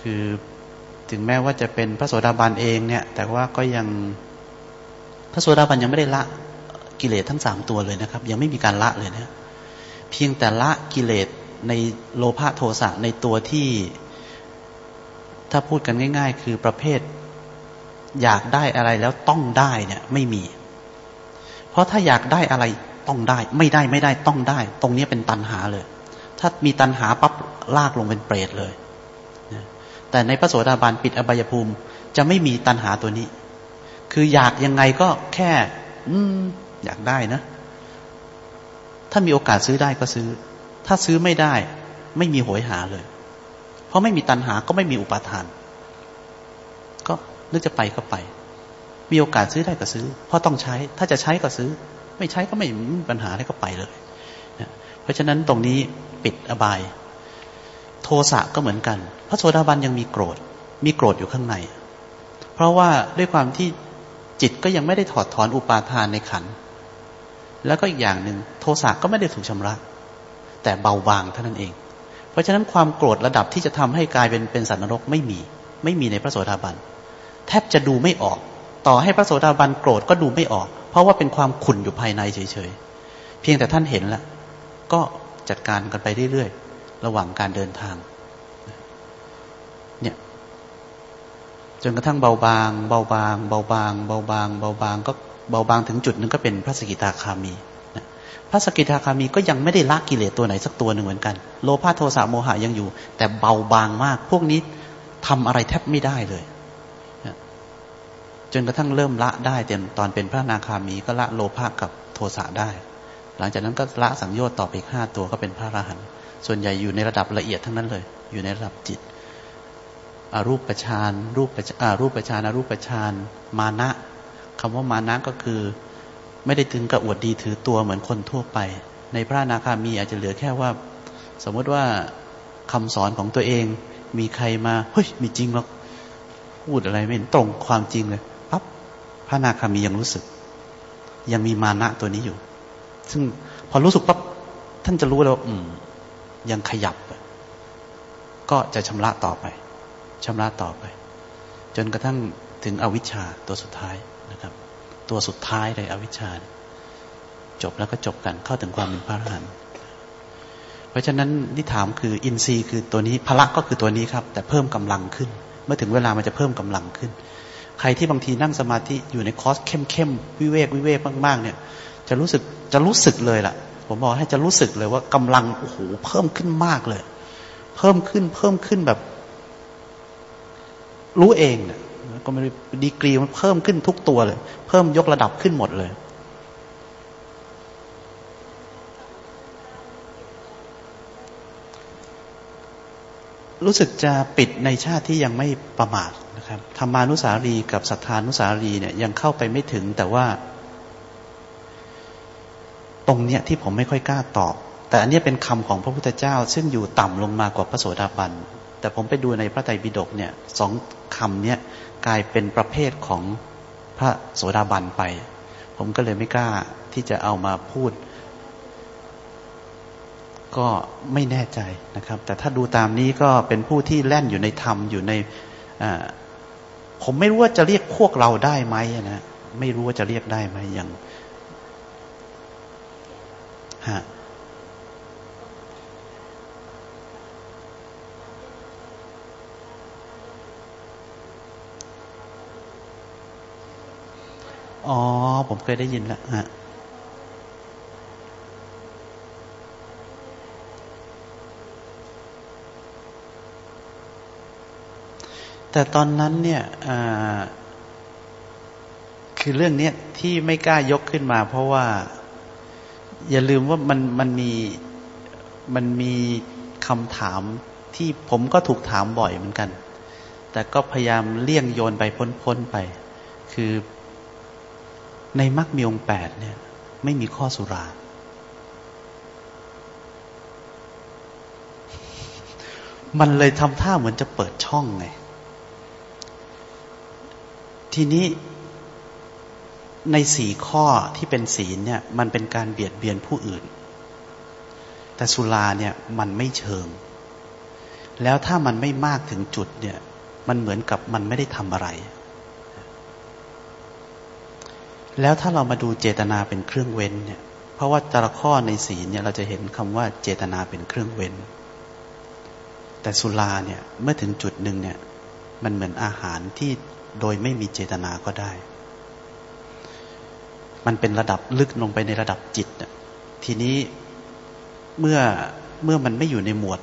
คือถึงแม้ว่าจะเป็นพระโสดาบันเองเนี่ย แต่ว่าก็ยังพระโสดาบันยังไม่ได้ละกิเลสทั้งสามตัวเลยนะครับ ยังไม่มีการละเลยนะเพียงแต่ละกิเลสในโลภะโทสะในตัวที่ ถ้าพูดกันง่าย ๆ คือประเภทอยากได้อะไรแล้วต้องได้เนี่ย ไม่มี เพราะถ้าอยากได้อะไร ต้องได้ ไม่ได้ไม่ได้ต้องได้ ตรงนี้เป็นตันหาเลย ถ้ามีตันหาปั๊บลากลงเป็นเปรตเลยแต่ในพระโสดาบันปิดอบายภูมิ จะไม่มีตันหาตัวนี้ คืออยากยังไงก็แค่ อืม อยากได้นะ ถ้ามีโอกาสซื้อได้ก็ซื้อ ถ้าซื้อไม่ได้ ไม่มีหวยหาเลย เพราะไม่มีตัณหาก็ไม่มีอุปาทาน ก็นึกจะไปก็ไป มีโอกาสซื้อได้ก็ซื้อ เพราะต้องใช้ ถ้าจะใช้ก็ซื้อ ไม่ใช้ก็ไม่มีปัญหาอะไรก็ไปเลยเพราะฉะนั้นตรงนี้ปิดอบาย โทสะก็เหมือนกัน พระโสดาบันยังมีโกรธ มีโกรธอยู่ข้างใน เพราะว่าด้วยความที่จิตก็ยังไม่ได้ถอดถอนอุปาทานในขัน แล้วก็อีกอย่างหนึ่งโทสะก็ไม่ได้ถูกชำระ แต่เบาบางเท่านั้นเอง เพราะฉะนั้นความโกรธระดับที่จะทำให้กลายเป็นเป็นสัตว์นรกไม่มี ไม่มีในพระโสดาบัน แทบจะดูไม่ออก ต่อให้พระโสดาบันโกรธก็ดูไม่ออก เพราะว่าเป็นความขุ่นอยู่ภายในเฉยๆ เพียงแต่ท่านเห็นแล้วก็จัดการกันไปเรื่อยๆ ระหว่างการเดินทาง เนี่ย จนกระทั่งเบาบาง เบาบาง เบาบาง เบาบาง เบาบาง ก็เบาบางถึงจุดหนึ่งก็เป็นพระสกิตาคามีพระสกิทาคามีก็ยังไม่ได้ละกิเลสตัวไหนสักตัวหนึ่งเหมือนกัน โลภะโทสะโมหะยังอยู่ แต่เบาบางมาก พวกนี้ทำอะไรแทบไม่ได้เลย จนกระทั่งเริ่มละได้เต็มตอนเป็นพระนาคามีก็ละโลภะกับโทสะได้ หลังจากนั้นก็ละสังโยชน์ต่อไปอีกห้าตัวก็เป็นพระอรหันต์ส่วนใหญ่อยู่ในระดับละเอียดทั้งนั้นเลย อยู่ในระดับจิตอารูปประชานรูปประอารูปประชานอรูปประชานมานะคำว่ามานะก็คือ ไม่ได้ถึงกับอวดดีถือตัวเหมือนคนทั่วไป ในพระนาคามีอาจจะเหลือแค่ว่า สมมติว่าคำสอนของตัวเอง มีใครมาเฮ้ยมีจริงหรอกพูดอะไรไม่เห็นตรงความจริงเลย พระนาคามียังรู้สึก ยังมีมานะตัวนี้อยู่ ซึ่งพอรู้สึกปั๊บท่านจะรู้แล้วอืม ยังขยับ ก็จะชำระต่อไปชำระต่อไป จนกระทั่งถึงอวิชชาตัวสุดท้ายนะครับ ตัวสุดท้ายเลยอวิชชา จบแล้วก็จบกันเข้าถึงความเป็นพระอรหันต์เพราะฉะนั้นที่ถามคืออินทรีย์คือตัวนี้พละก็คือตัวนี้ครับ แต่เพิ่มกำลังขึ้น เมื่อถึงเวลามันจะเพิ่มกำลังขึ้น ใครที่บางทีนั่งสมาธิอยู่ในคอร์สเข้มๆวิเวกวิเวกมากๆเนี่ย จะรู้สึกจะรู้สึกเลยล่ะ ผมบอกให้จะรู้สึกเลยว่ากำลังโอ้โหเพิ่มขึ้นมากเลย เพิ่มขึ้นเพิ่มขึ้นแบบ รู้เองเนี่ยก็ไม่ดีกรีมันเพิ่มขึ้นทุกตัวเลย เพิ่มยกระดับขึ้นหมดเลยรู้สึกจะปิดในชาติที่ยังไม่ประมาท นะครับธรรมานุสารีกับสัทธานุสารีเนี่ยยังเข้าไปไม่ถึงแต่ว่า ตรงเนี้ยที่ผมไม่ค่อยกล้าตอบ แต่อันนี้เป็นคำของพระพุทธเจ้า ซึ่งอยู่ต่ำลงมากว่าพระโสดาบันแต่ผมไปดูในพระไตรปิฎกเนี่ยสองคำเนี้ยกลายเป็นประเภทของพระโสดาบันไป ผมก็เลยไม่กล้าที่จะเอามาพูด ก็ไม่แน่ใจนะครับ แต่ถ้าดูตามนี้ก็เป็นผู้ที่แล่นอยู่ในธรรมอยู่ใน ผมไม่รู้ว่าจะเรียกพวกเราได้ไหมนะไม่รู้ว่าจะเรียกได้ไหมอย่างฮะอ๋อ ผมเคยได้ยินแล้วฮะ แต่ตอนนั้นเนี่ยคือเรื่องนี้ที่ไม่กล้ายกขึ้นมา เพราะว่า อย่าลืมว่ามันมันมีมันมีคำถามที่ผมก็ถูกถามบ่อยเหมือนกัน แต่ก็พยายามเลี่ยงโยนไปพ้นๆไป คือในมรรคมีองแปดเนี่ย ไม่มีข้อสุรา มันเลยทำท่าเหมือนจะเปิดช่องไง ทีนี้ในสี่ข้อที่เป็นศีลเนี่ย มันเป็นการเบียดเบียนผู้อื่น แต่สุราเนี่ยมันไม่เชิง แล้วถ้ามันไม่มากถึงจุดเนี่ย มันเหมือนกับมันไม่ได้ทำอะไร แล้วถ้าเรามาดูเจตนาเป็นเครื่องเว้นเนี่ย เพราะว่าแต่ละข้อในศีลเนี่ยเราจะเห็นคำว่าเจตนาเป็นเครื่องเว้น แต่สุราเนี่ยเมื่อถึงจุดหนึ่งเนี่ย มันเหมือนอาหารที่ โดยไม่มีเจตนาก็ได้ มันเป็นระดับลึกลงไปในระดับจิตทีนี้เมื่อเมื่อมันไม่อยู่ในหมวด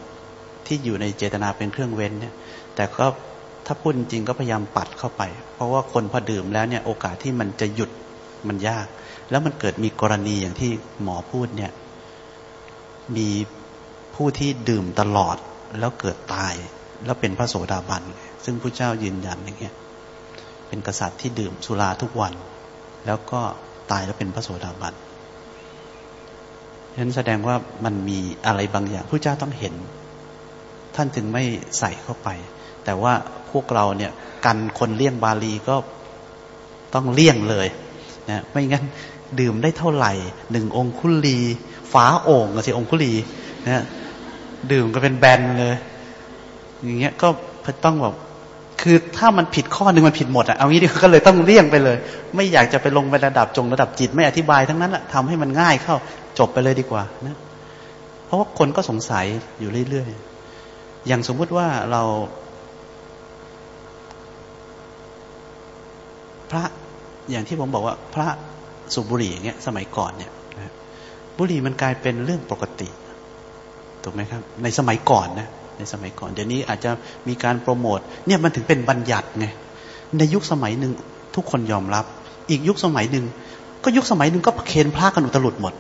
ที่อยู่ในเจตนาเป็นเครื่องเว้นเนี่ย แต่ก็ถ้าพูดจริงก็พยายามปัดเข้าไป เพราะว่าคนพอดื่มแล้วเนี่ยโอกาสที่มันจะหยุดมันยาก แล้วมันเกิดมีกรณีอย่างที่หมอพูดเนี่ย มีผู้ที่ดื่มตลอดแล้วเกิดตาย แล้วเป็นพระโสดาบันซึ่งพระเจ้ายืนยันอย่างเงี้ย เป็นกษัตริย์ที่ดื่มสุราทุกวัน แล้วก็ตายแล้วเป็นพระโสดาบันฉะนั้นแสดงว่ามันมีอะไรบางอย่างพระเจ้าต้องเห็น ท่านถึงไม่ใส่เข้าไป แต่ว่าพวกเราเนี่ยกันคนเลี่ยงบาลีก็ต้องเลี่ยงเลยนะไม่งั้นดื่มได้เท่าไหร่หนึ่งองคุลีฝาโอ่งสิองคุลีนะดื่มก็เป็นแบนเลย อย่างเงี้ยก็ต้องแบบ คือถ้ามันผิดข้อหนึ่งมันผิดหมดอะเอางี้ดิก็เลยต้องเลี่ยงไปเลย ไม่อยากจะไปลงไประดับจงระดับจิตไม่อธิบายทั้งนั้นแหละทำให้มันง่ายเข้าจบไปเลยดีกว่านะเพราะว่าคนก็สงสัยอยู่เรื่อยๆอย่างสมมุติว่าเรา พระอย่างที่ผมบอกว่า พระสุบุรีอย่างเงี้ย สมัยก่อนเนี่ยบุหรี่มันกลายเป็นเรื่องปกติถูกไหมครับ ในสมัยก่อนนะ ในสมัยก่อน เดี๋ยวนี้อาจจะมีการโปรโมทเนี่ยมันถึงเป็นบัญญัติไงในยุคสมัยหนึ่งทุกคนยอมรับ อีกยุคสมัยหนึ่งก็ยุคสมัยหนึ่งก็ประเคนพระกันอุตลุดหมด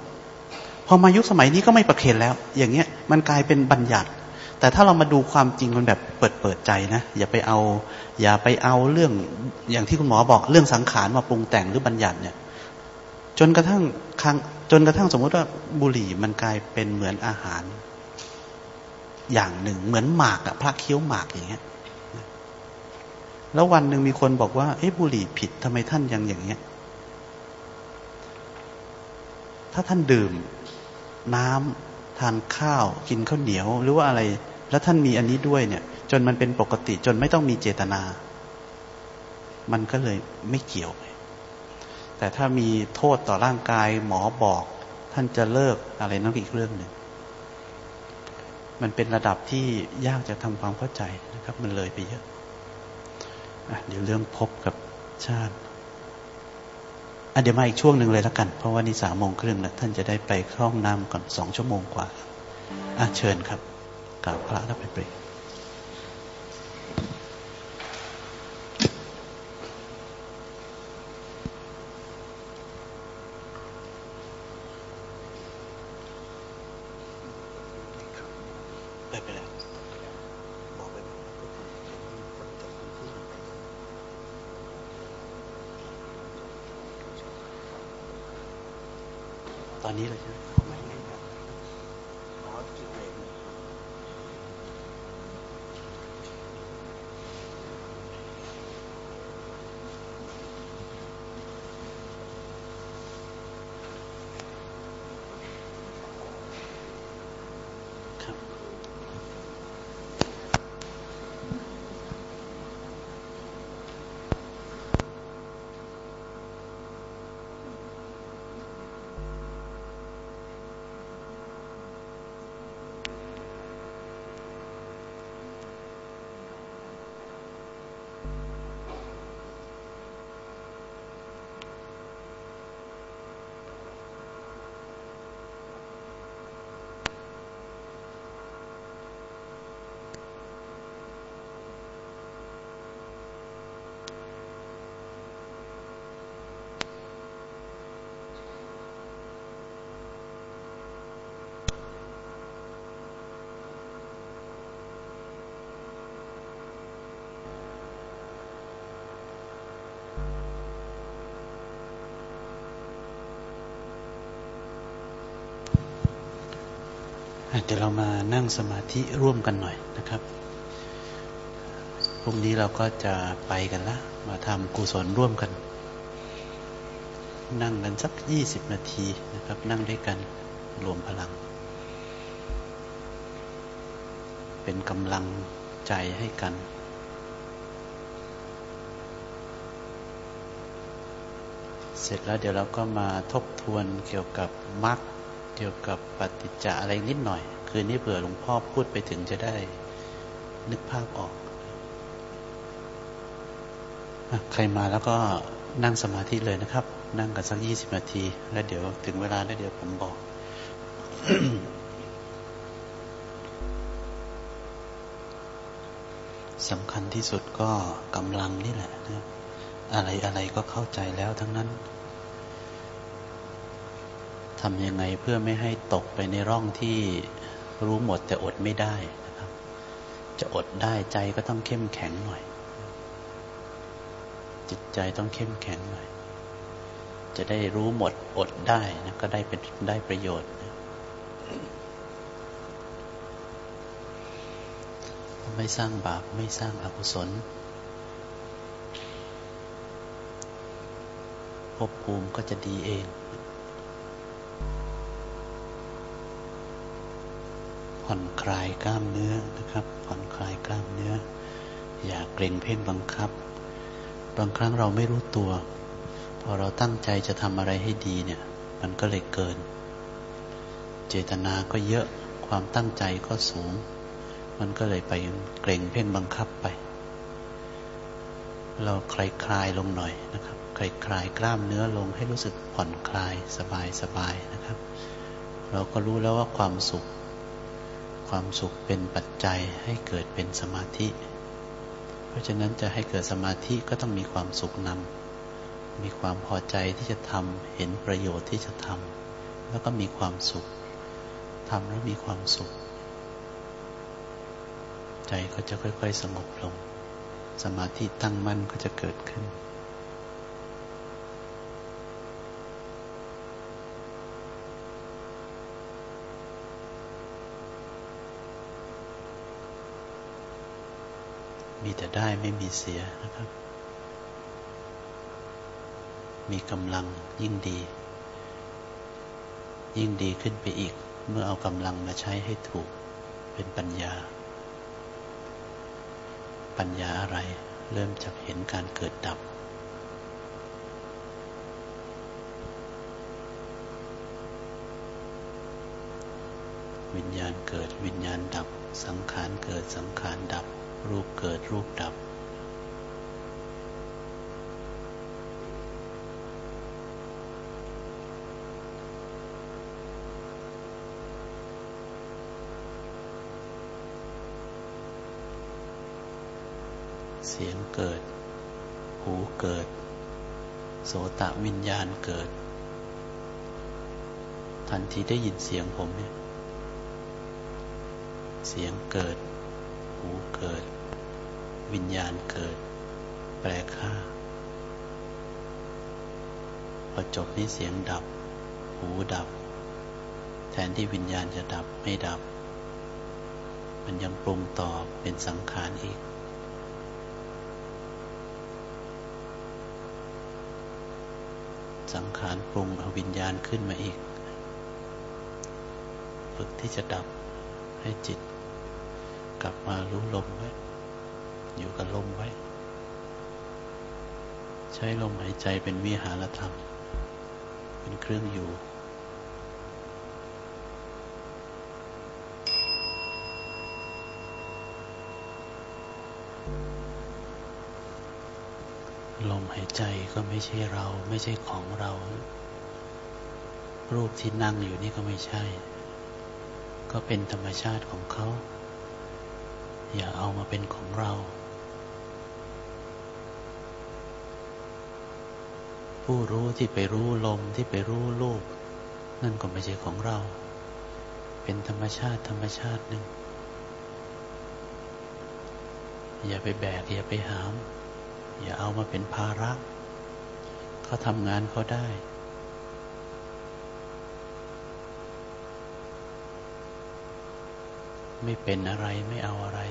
พอมายุคสมัยนี้ก็ไม่ประเคนแล้ว อย่างเงี้ยมันกลายเป็นบัญญัติ แต่ถ้าเรามาดูความจริงมันแบบเปิดเปิดใจนะอย่าไปเอา อย่าไปเอาเรื่องอย่างที่คุณหมอบอกเรื่องสังขารมาปรุงแต่งหรือบัญญัติเนี่ยจนกระทั่งจนกระทั่งสมมติว่าบุหรี่มันกลายเป็นเหมือนอาหาร อย่างหนึ่ง เหมือนหมากอะพระเคี้ยวหมากอย่างเงี้ยแล้ววันหนึ่งมีคนบอกว่าเอ้บุหรี่ผิดทำไมท่านยังอย่างเงี้ย ถ้าท่านดื่ม น้ำทานข้าว กินข้าวเหนียว หรือว่าอะไร แล้วท่านมีอันนี้ด้วยเนี่ย จนมันเป็นปกติ จนไม่ต้องมีเจตนา มันก็เลยไม่เกี่ยว แต่ถ้ามีโทษต่อร่างกายหมอบอก ท่านจะเลิกอะไรนั่นอีกเรื่องหนึ่ง มันเป็นระดับที่ยากจะทำความเข้าใจนะครับ มันเลยไปเยอะอะเดี๋ยวเรื่องพบกับชาติอะเดี๋ยวมาอีกช่วงหนึ่งเลยละกัน เพราะว่านี่สามโมงครึ่งแล้วท่านจะได้ไปเข้าห้องน้ำก่อนสองชั่วโมงกว่าอะเชิญครับกล่าวพระแล้วไปเปรตตอนนี้เลยใช่ไหม เดี๋ยวเรามานั่งสมาธิร่วมกันหน่อยนะครับ พรุ่งนี้เราก็จะไปกันละ มาทำกุศลร่วมกัน นั่งกันสักยี่สิบนาทีนะครับ นั่งด้วยกันรวมพลัง เป็นกำลังใจให้กันเสร็จแล้วเดี๋ยวเราก็มาทบทวนเกี่ยวกับมรรค เกี่ยวกับปฏิจจะอะไรนิดหน่อย คืนนี้เผื่อหลวงพ่อพูดไปถึงจะได้นึกภาพออก ใครมาแล้วก็นั่งสมาธิเลยนะครับ นั่งกันสักยี่สิบนาที แล้วเดี๋ยวถึงเวลาแล้วเดี๋ยวผมบอกสำคัญที่สุดก็กำลังนี่แหละนะอะไรอะไรก็เข้าใจแล้วทั้งนั้นำยังไงเพื่อไม่ให้ตกไปในร่องที่รู้หมดแต่อดไม่ได้นะครับ จะอดได้ใจก็ต้องเข้มแข็งหน่อย จิตใจต้องเข้มแข็งหน่อย จะได้รู้หมดอดได้นะก็ได้เป็นได้ประโยชน์ไม่สร้างบาปไม่สร้างอกุศลภพภูมิก็จะดีเอง ผ่อนคลายกล้ามเนื้อนะครับ ผ่อนคลายกล้ามเนื้อ อย่าเกรงเพ่งบังคับ บางครั้งเราไม่รู้ตัว พอเราตั้งใจจะทำอะไรให้ดีเนี่ย มันก็เลยเกิน เจตนาก็เยอะความตั้งใจก็สูง มันก็เลยไปเกรงเพ่งบังคับไป เราคลายคลายลงหน่อยนะครับคลายคลายกล้ามเนื้อลงให้รู้สึกผ่อนคลายสบายสบายนะครับ เราก็รู้แล้วว่าความสุข ความสุขเป็นปัจจัยให้เกิดเป็นสมาธิ เพราะฉะนั้นจะให้เกิดสมาธิก็ต้องมีความสุขนำ มีความพอใจที่จะทำ เห็นประโยชน์ที่จะทำ แล้วก็มีความสุข ทำแล้วมีความสุข ใจก็จะค่อย ๆ สงบลง สมาธิตั้งมั่นก็จะเกิดขึ้น มีแต่ได้ไม่มีเสียนะครับ มีกำลังยิ่งดี ยิ่งดีขึ้นไปอีก เมื่อเอากำลังมาใช้ให้ถูก เป็นปัญญา ปัญญาอะไร เริ่มจากเห็นการเกิดดับ วิญญาณเกิดวิญญาณดับ สังขารเกิดสังขารดับ รูปเกิดรูปดับ เสียงเกิด หูเกิด โสตะวิญญาณเกิด ทันทีได้ยินเสียงผมเนี่ย เสียงเกิด หูเกิด วิญญาณเกิด แปลค่า พอจบนี้เสียงดับ หูดับ แทนที่วิญญาณจะดับไม่ดับ มันยังปรุงต่อเป็นสังขารอีก สังขารปรุงเอาวิญญาณขึ้นมาอีก ฝึกที่จะดับให้จิตกลับมารู้ลมไว้ อยู่กับลมไว้ ใช้ลมหายใจเป็นวิหารธรรม เป็นเครื่องอยู่ลมหายใจก็ไม่ใช่เรา ไม่ใช่ของเรา รูปที่นั่งอยู่นี่ก็ไม่ใช่ ก็เป็นธรรมชาติของเขา อย่าเอามาเป็นของเรา ผู้รู้ที่ไปรู้ลมที่ไปรู้รูป นั่นก็ไม่ใช่ของเรา เป็นธรรมชาติธรรมชาติหนึ่ง อย่าไปแบกอย่าไปหาม อย่าเอามาเป็นภาระเขาทำงานเขาได้ ไม่เป็นอะไรไม่เอาอะไร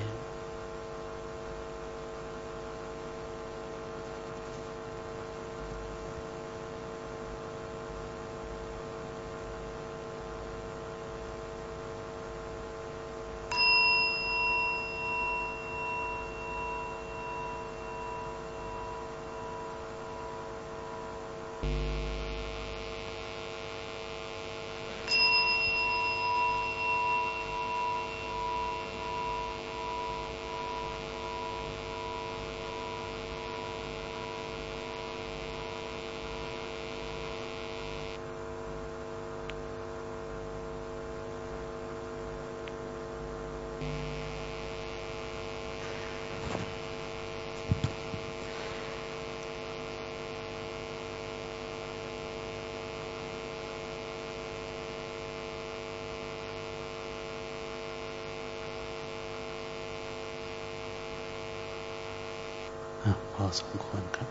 พอ สมควรครับ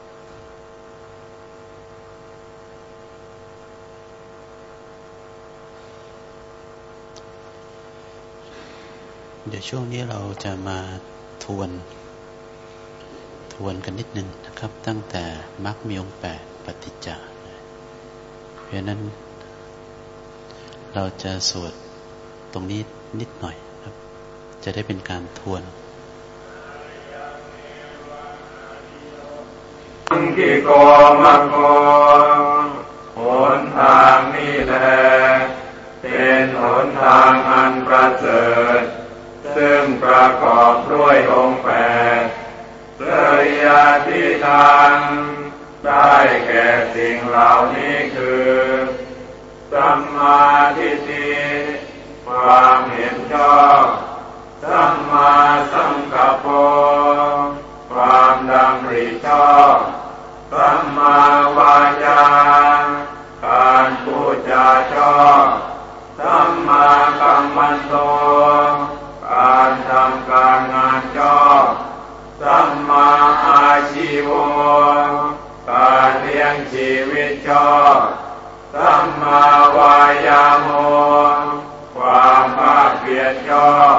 เดี๋ยวช่วงนี้เราจะมาทวน ทวนกันนิดนึงนะครับ ตั้งแต่มรรคมีองแปดปฏิจจาเพราะนั้น เราจะสวดตรงนี้นิดหน่อยครับ จะได้เป็นการทวน กิโกมะโกหนทางนี้แล เป็นหนทางอันประเสริฐ ซึ่งประกอบด้วยองค์แปดเสยยาที่ทางได้แก่สิ่งเหล่านี้คือสัมมาทิฏฐิความเห็นชอบสัมมาสังกัปป ชีวการเลี้ยงชีวิตชอบสัมมาวายาโมความภาคเพียรชอบ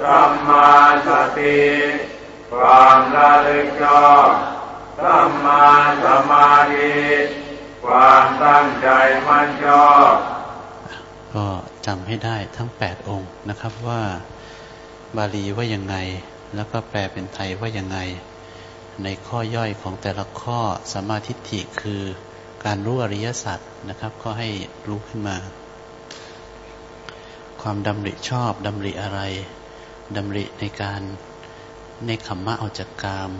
สัมมาสติความระลึกชอบสัมมาสมาธิความตั้งใจมั่นชอบก็จำให้ได้ทั้งแปดองค์นะครับว่าบาลีว่ายังไง แล้วก็แปลเป็นไทยว่ายังไง ในข้อย่อยของแต่ละข้อสมาธิฐิคือการรู้อริยสัจนะครับ ก็ให้รู้ขึ้นมา ความดำริชอบดำริอะไรดำริในการในขมมะออกจากกาม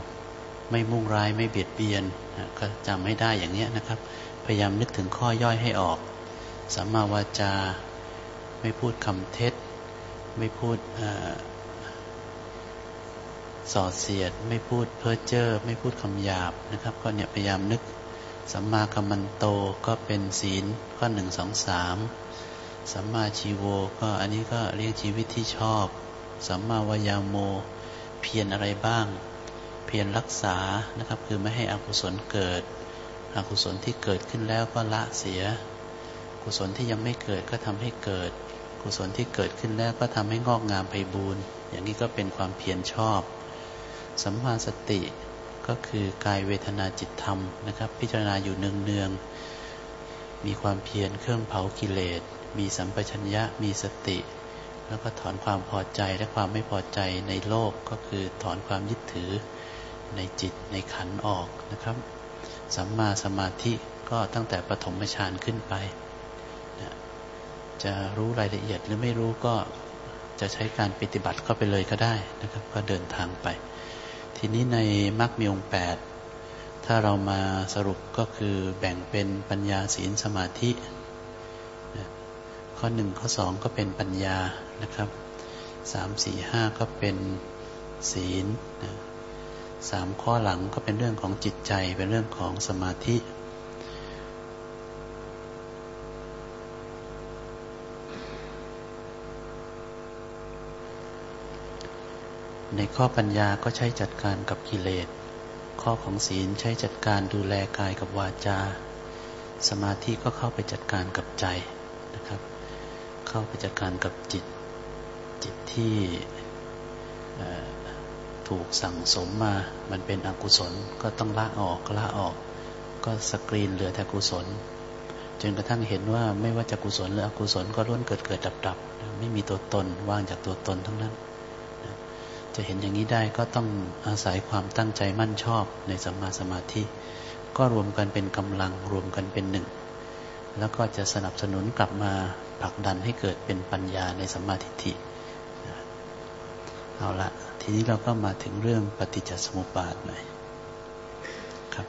ไม่มุ่งร้ายไม่เบียดเบียนก็จำไม่ได้อย่างนี้นะครับ พยายามนึกถึงข้อย่อยให้ออกสัมมาวาจา ไม่พูดคำเท็จ ไม่พูด ส่อเสียด ไม่พูดเพ้อเจ้อไม่พูดคำหยาบนะครับ ก็เนี่ยพยายามนึกสัมมากัมมันโตก็เป็นศีลข้อหนึ่งสองสามสัมมาชีโวก็อันนี้ก็เรียกชีวิตที่ชอบ สัมมาวายาโม เพียรอะไรบ้าง เพียรรักษานะครับ คือไม่ให้อกุศลเกิด อกุศลที่เกิดขึ้นแล้วก็ละเสีย กุศลที่ยังไม่เกิดก็ทำให้เกิด กุศลที่เกิดขึ้นแล้วก็ทำให้งอกงามไปบูรณ์อย่างนี้ก็เป็นความเพียรชอบ สัมมาสติก็คือกายเวทนาจิตธรรมนะครับ พิจารณาอยู่เนืองๆมีความเพียรเครื่องเผากิเลส มีสัมปชัญญะมีสติ แล้วก็ถอนความพอใจและความไม่พอใจในโลกก็คือถอนความยึดถือในจิตในขันออกนะครับ สัมมาสมาธิก็ตั้งแต่ปฐมฌานขึ้นไปจะรู้รายละเอียดหรือไม่รู้ก็จะใช้การปฏิบัติเข้าไปเลยก็ได้นะครับ ก็เดินทางไป ทีนี้ในมรรคมีองค์แปดถ้าเรามาสรุปก็คือแบ่งเป็นปัญญาศีลสมาธิ ข้อหนึ่งข้อสองก็เป็นปัญญานะครับสามสี่ห้าก็เป็นศีลสามข้อหลังก็เป็นเรื่องของจิตใจเป็นเรื่องของสมาธิ ในข้อปัญญาก็ใช้จัดการกับกิเลส ข้อของศีลใช้จัดการดูแลกายกับวาจา สมาธิก็เข้าไปจัดการกับใจนะครับ เข้าไปจัดการกับจิต จิตที่ถูกสั่งสมมา มันเป็นอกุศลก็ต้องละออกละออก ก็สกรีนเหลือแต่กุศล จนกระทั่งเห็นว่าไม่ว่าจะกุศลหรืออกุศลก็ล้วนเกิดเกิดดับดับ ไม่มีตัวตนว่างจากตัวตนทั้งนั้น จะเห็นอย่างนี้ได้ก็ต้องอาศัยความตั้งใจมั่นชอบในสัมมาสมาธิ ก็รวมกันเป็นกำลังรวมกันเป็นหนึ่ง แล้วก็จะสนับสนุนกลับมาผลักดันให้เกิดเป็นปัญญาในสัมมาทิฏฐิเอาละทีนี้เราก็มาถึงเรื่องปฏิจจสมุปบาทหน่อยครับ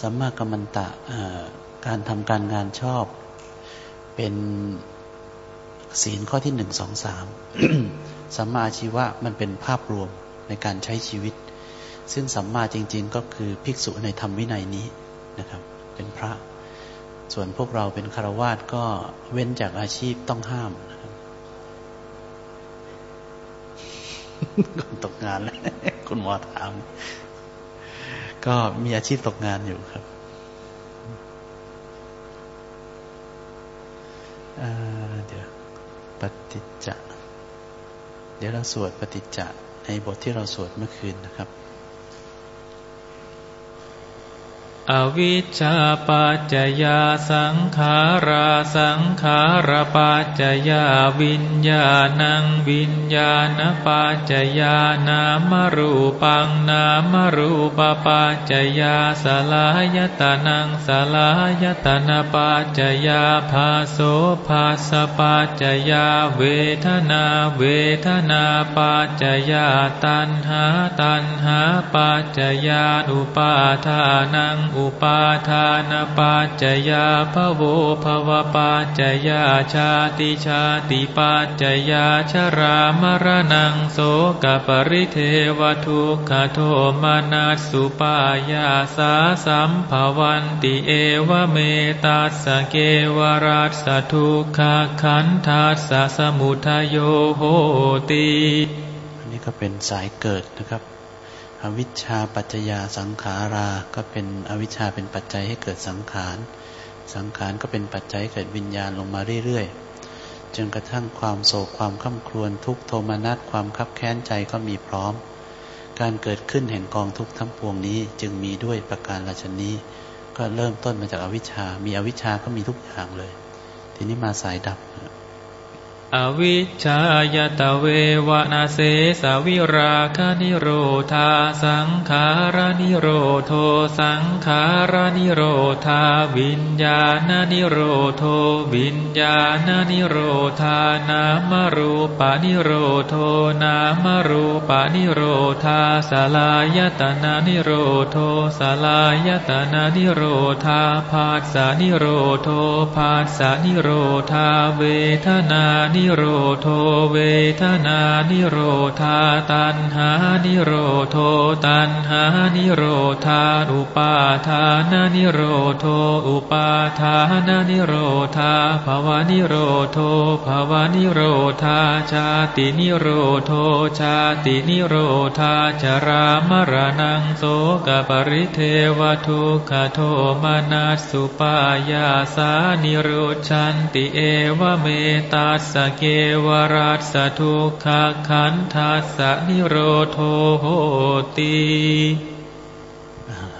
สัมมากัมมันตะการทำการงานชอบเป็น ศีลข้อที่หนึ่งสองสามสัมมาชีวะมันเป็นภาพรวมในการใช้ชีวิต ซึ่งสัมมาจริง ๆ ก็คือภิกษุในธรรมวินัยนี้นะครับ เป็นพระ ส่วนพวกเราเป็นคารวาสก็เว้นจากอาชีพต้องห้ามคนตกงานแล้วคุณหมอถาม ก็มีอาชีพตกงานอยู่ครับเดี๋ยว ปฏิจจะ เดี๋ยวเราสวดปฏิจจะในบทที่เราสวดเมื่อคืนนะครับ อวิชชาปัจจยาสังขาราสังขารปัจจยาวิญญาณังวิญญาณปัจจยานามรูปังนามรูปปัจจยาสลายตานังสลายตนปัจจยาภาโสภาสปัจจยาเวทนาเวทนาปัจจยาตันหาตันหาปัจจยานุปาทานังอุปาทานปัจจยาภโวภวปัจจยาชาติชาติปัจจยาชรามรณังโสกปริเทวทุกขโทมานัสสุปายาสาสัมภวันติเอวเมตัสเกวรัสสทุกขขันทัสสะสมุทโยโหติ อันนี้ก็เป็นสายเกิดนะครับ อวิชชาปัจจยาสังขารา ก็เป็นอวิชชาเป็นปัจจัยให้เกิดสังขาร สังขารก็เป็นปัจจัยให้เกิดวิญญาณลงมาเรื่อยๆ จนกระทั่งความโศกความข้าครวญทุกโทมนัสความคับแค้นใจก็มีพร้อม การเกิดขึ้นแห่งกองทุกทั้งปวงนี้จึงมีด้วยประการราชนี้ ก็เริ่มต้นมาจากอวิชชา มีอวิชชาก็มีทุกอย่างเลย ทีนี้มาสายดับ อวิชายตเววนาเสสวิราคานิโรธาสังขารานิโรโทสังขารานิโรธาวิญญาณนิโรโทวิญญาณนิโรธานามะรูปะนิโรโธ นามะรูปะนิโรธาสลายะตะนะนิโรโธ สะฬายะตะนะนิโรธา ผัสสะนิโรโธ ผัสสะนิโรธาเวทะนานิโรโธ เวทะนานิโรธาตัณหานิโรโธ ตัณหานิโรธาอุปาทานะนิโรโธอุปาทานะนิโรธาภะวะนิโรโธ ภะวะนิโรธาชาตินิโรโธ ชาตินิโรธา ชะรามะระณังโสกะปะริเทวะทุกขะโทมะนัสสุปายาสานิรุชฌันติเอวะเมตัสสะ เกวะลัสสะ ทุกขักขันธัสสะ นิโรโธ โหตี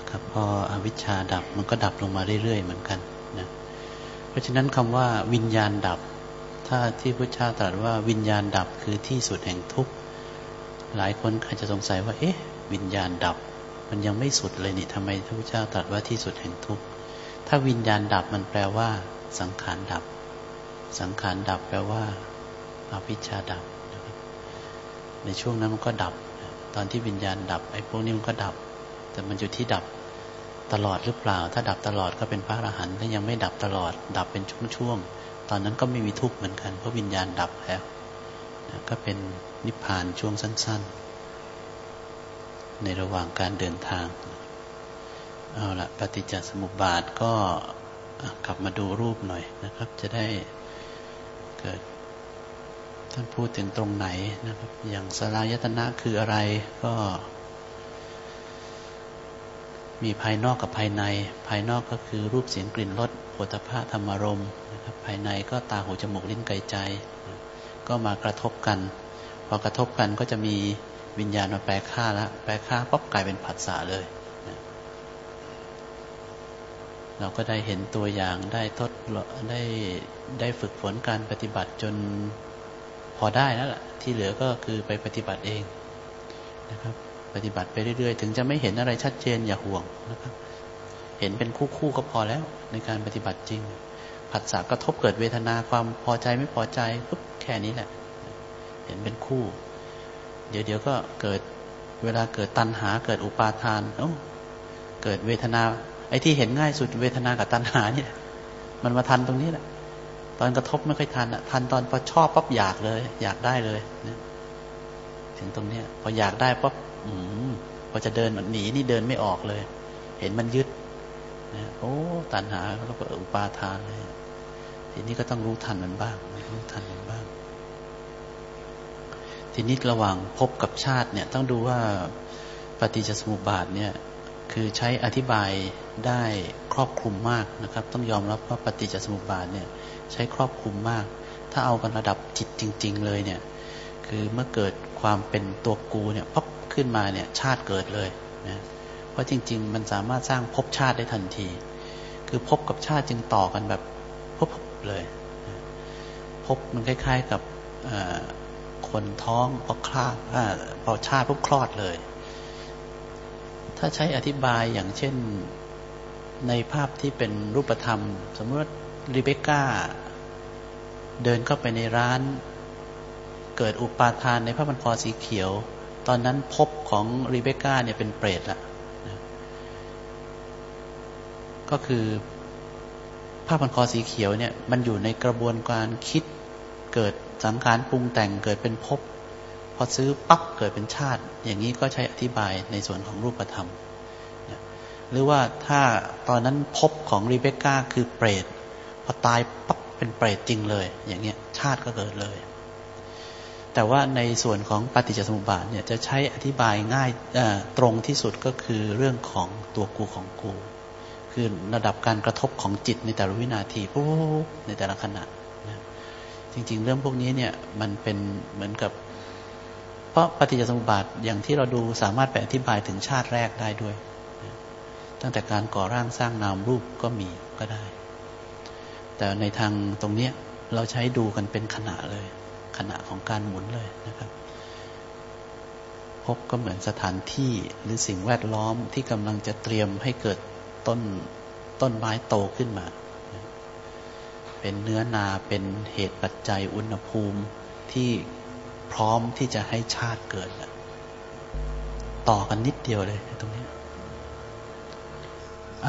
ครับพออวิชชาดับมันก็ดับลงมาเรื่อยๆเหมือนกันนะเพราะฉะนั้นคำว่าวิญญาณดับ ถ้าที่พระเจ้าตรัสว่าวิญญาณดับคือที่สุดแห่งทุกข์หลายคนอาจจะสงสัยว่า เอ๊ะ วิญญาณดับ มันยังไม่สุดเลยนี่ทำไมพระพุทธเจ้าตรัสว่าที่สุดแห่งทุกข์ถ้าวิญญาณดับมันแปลว่าสังขารดับ สังขารดับแปลว่าอาวิชชาดับนะครับในช่วงนั้นมันก็ดับ ตอนที่วิญญาณดับไอ้พวกนี้มันก็ดับ แต่มันอยู่ที่ดับตลอดหรือเปล่า ถ้าดับตลอดก็เป็นพระอรหันต์ถ้ายังไม่ดับตลอด ดับเป็นช่วงๆตอนนั้นก็ไม่มีทุกข์เหมือนกันเพราะวิญญาณดับแล้วก็เป็นนิพพานช่วงสั้น ๆ ในระหว่างการเดินทางเอาละปฏิจจสมุปบาทก็กลับมาดูรูปหน่อยนะครับ จะได้ เกิด ท่านพูดถึงตรงไหนนะครับ อย่างสลายตนะคืออะไรก็ มีภายนอกกับภายใน ภายนอกก็คือรูปเสียงกลิ่นรสโผฏฐะธรรมารมนะครับ ภายในก็ตาหูจมูกลิ้นกายใจ ก็มากระทบกัน พอกระทบกันก็จะมีวิญญาณมาแปลค่าแล้วแปลค่าป๊บกลายเป็นผัสสะเลย เราก็ได้เห็นตัวอย่างได้ทดได้ได้ฝึกฝนการปฏิบัติจนพอได้แล้วล่ะที่เหลือก็คือไปปฏิบัติเองนะครับ ปฏิบัติไปเรื่อยๆ ถึงจะไม่เห็นอะไรชัดเจนอย่าห่วงนะครับ เห็นเป็นคู่ๆก็พอแล้วในการปฏิบัติจริง ผัสสะกระทบเกิดเวทนาความพอใจไม่พอใจปุ๊บแค่นี้แหละ เห็นเป็นคู่ เดี๋ยวเดี๋ยวก็เกิดเวลาเกิดตัณหาเกิดอุปาทานเอ้าเกิดเวทนา ไอ้ที่เห็นง่ายสุดเวทนากับตัณหาเนี่ย มันมาทันตรงนี้แหละ ตอนกระทบไม่ค่อยทันอะทันตอนพอชอบปั๊บอยากเลย อยากได้เลยนะถึงตรงเนี้ย พออยากได้ปั๊บอืมพอจะเดินหนีนี่เดินไม่ออกเลย เห็นมันยึดนะโอ้ตันหาแล้วก็อุปาทานเลย ทีนี้ก็ต้องรู้ทันมันบ้าง รู้ทันมันบ้าง ทีนี้ระหว่างพบกับชาติเนี่ย ต้องดูว่าปฏิจจสมุปบาทเนี่ย คือใช้อธิบายได้ครอบคลุมมากนะครับ ต้องยอมรับว่าปฏิจจสมุปบาทเนี่ยใช้ครอบคลุมมาก ถ้าเอากันระดับจิตจริง ๆ เลยเนี่ยคือเมื่อเกิดความเป็นตัวกูเนี่ยปั๊บขึ้นมาเนี่ยชาติเกิดเลยนะเพราะจริง ๆ มันสามารถสร้างภพชาติได้ทันที คือภพกับชาติจึงต่อกันแบบภพเลยภพมันคล้าย ๆกับคนท้องพอคลาดพอชาติปุ๊บคลอดเลย ถ้าใช้อธิบายอย่างเช่นในภาพที่เป็นรูปธรรม สมมติริเบคก้า เดินเข้าไปในร้าน เกิดอุปาทานในผ้าพันคอสีเขียว ตอนนั้นพบของริเบคก้าเนี่ยเป็นเปรตละก็คือผ้าพันคอสีเขียวเนี่ยมันอยู่ในกระบวนการคิดเกิดสังขารปรุงแต่งเกิดเป็นภพ พอซื้อปั๊บเกิดเป็นชาติ อย่างนี้ก็ใช้อธิบายในส่วนของรูปธรรม หรือว่าถ้าตอนนั้นพบของรีเบคก้าคือเปรตพอตายปั๊บเป็นเปรตจริงเลย อย่างเงี้ยชาติก็เกิดเลย แต่ว่าในส่วนของปฏิจจสมุปบาทเนี่ยจะใช้อธิบายง่ายตรงที่สุดก็คือเรื่องของตัวกูของกู คือระดับการกระทบของจิตในแต่ละวินาทีปุ๊บในแต่ละขณะจริง ๆ เรื่องพวกนี้เนี่ยมันเป็นเหมือนกับ ราะปฏิจจสมุปบาทอย่างที่เราดูสามารถไปอธิบายถึงชาติแรกได้ด้วย ตั้งแต่การก่อร่างสร้างนามรูปก็มีก็ได้ แต่ในทางตรงเนี้ยเราใช้ดูกันเป็นขณะเลย ขณะของการหมุนเลยนะครับพบก็เหมือนสถานที่หรือสิ่งแวดล้อมที่กำลังจะเตรียมให้เกิดต้นต้นไม้โตขึ้นมา เป็นเนื้อนาเป็นเหตุปัจจัยอุณหภูมิที่ พร้อมที่จะให้ชาติเกิดต่อกันนิดเดียวเลยตรงนี้อ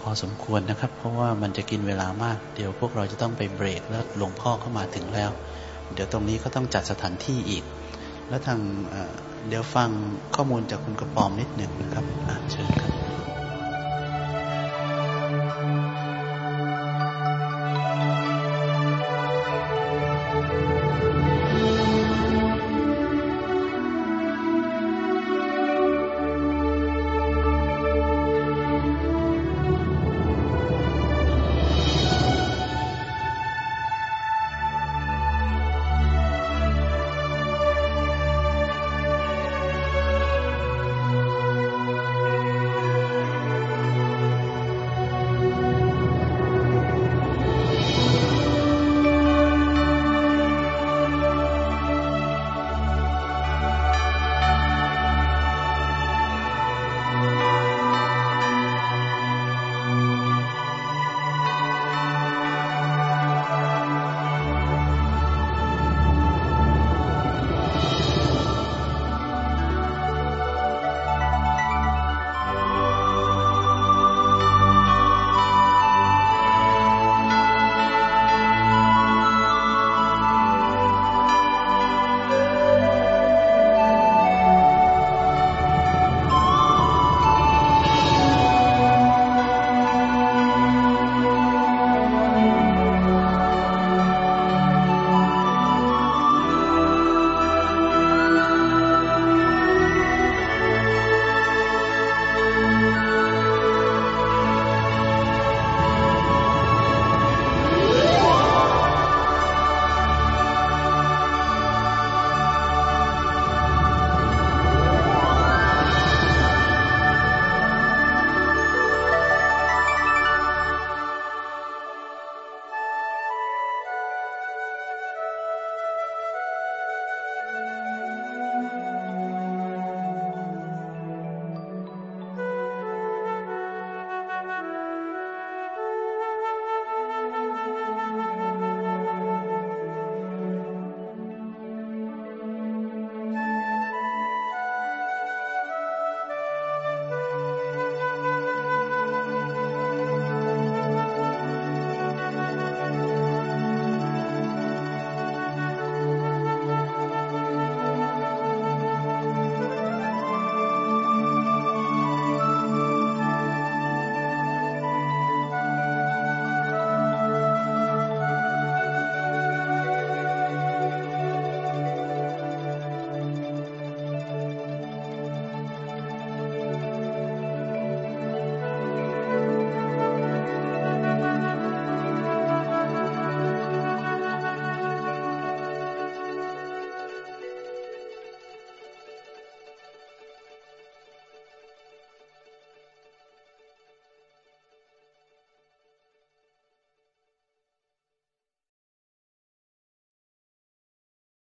พอสมควรนะครับ เพราะว่ามันจะกินเวลามาก เดี๋ยวพวกเราจะต้องไปเบรกแล้วหลวงพ่อเข้ามาถึงแล้ว เดี๋ยวตรงนี้ก็ต้องจัดสถานที่อีก แล้วทางเดี๋ยวฟังข้อมูลจากคุณกระปอมนิดหนึ่งนะครับเชิญครับ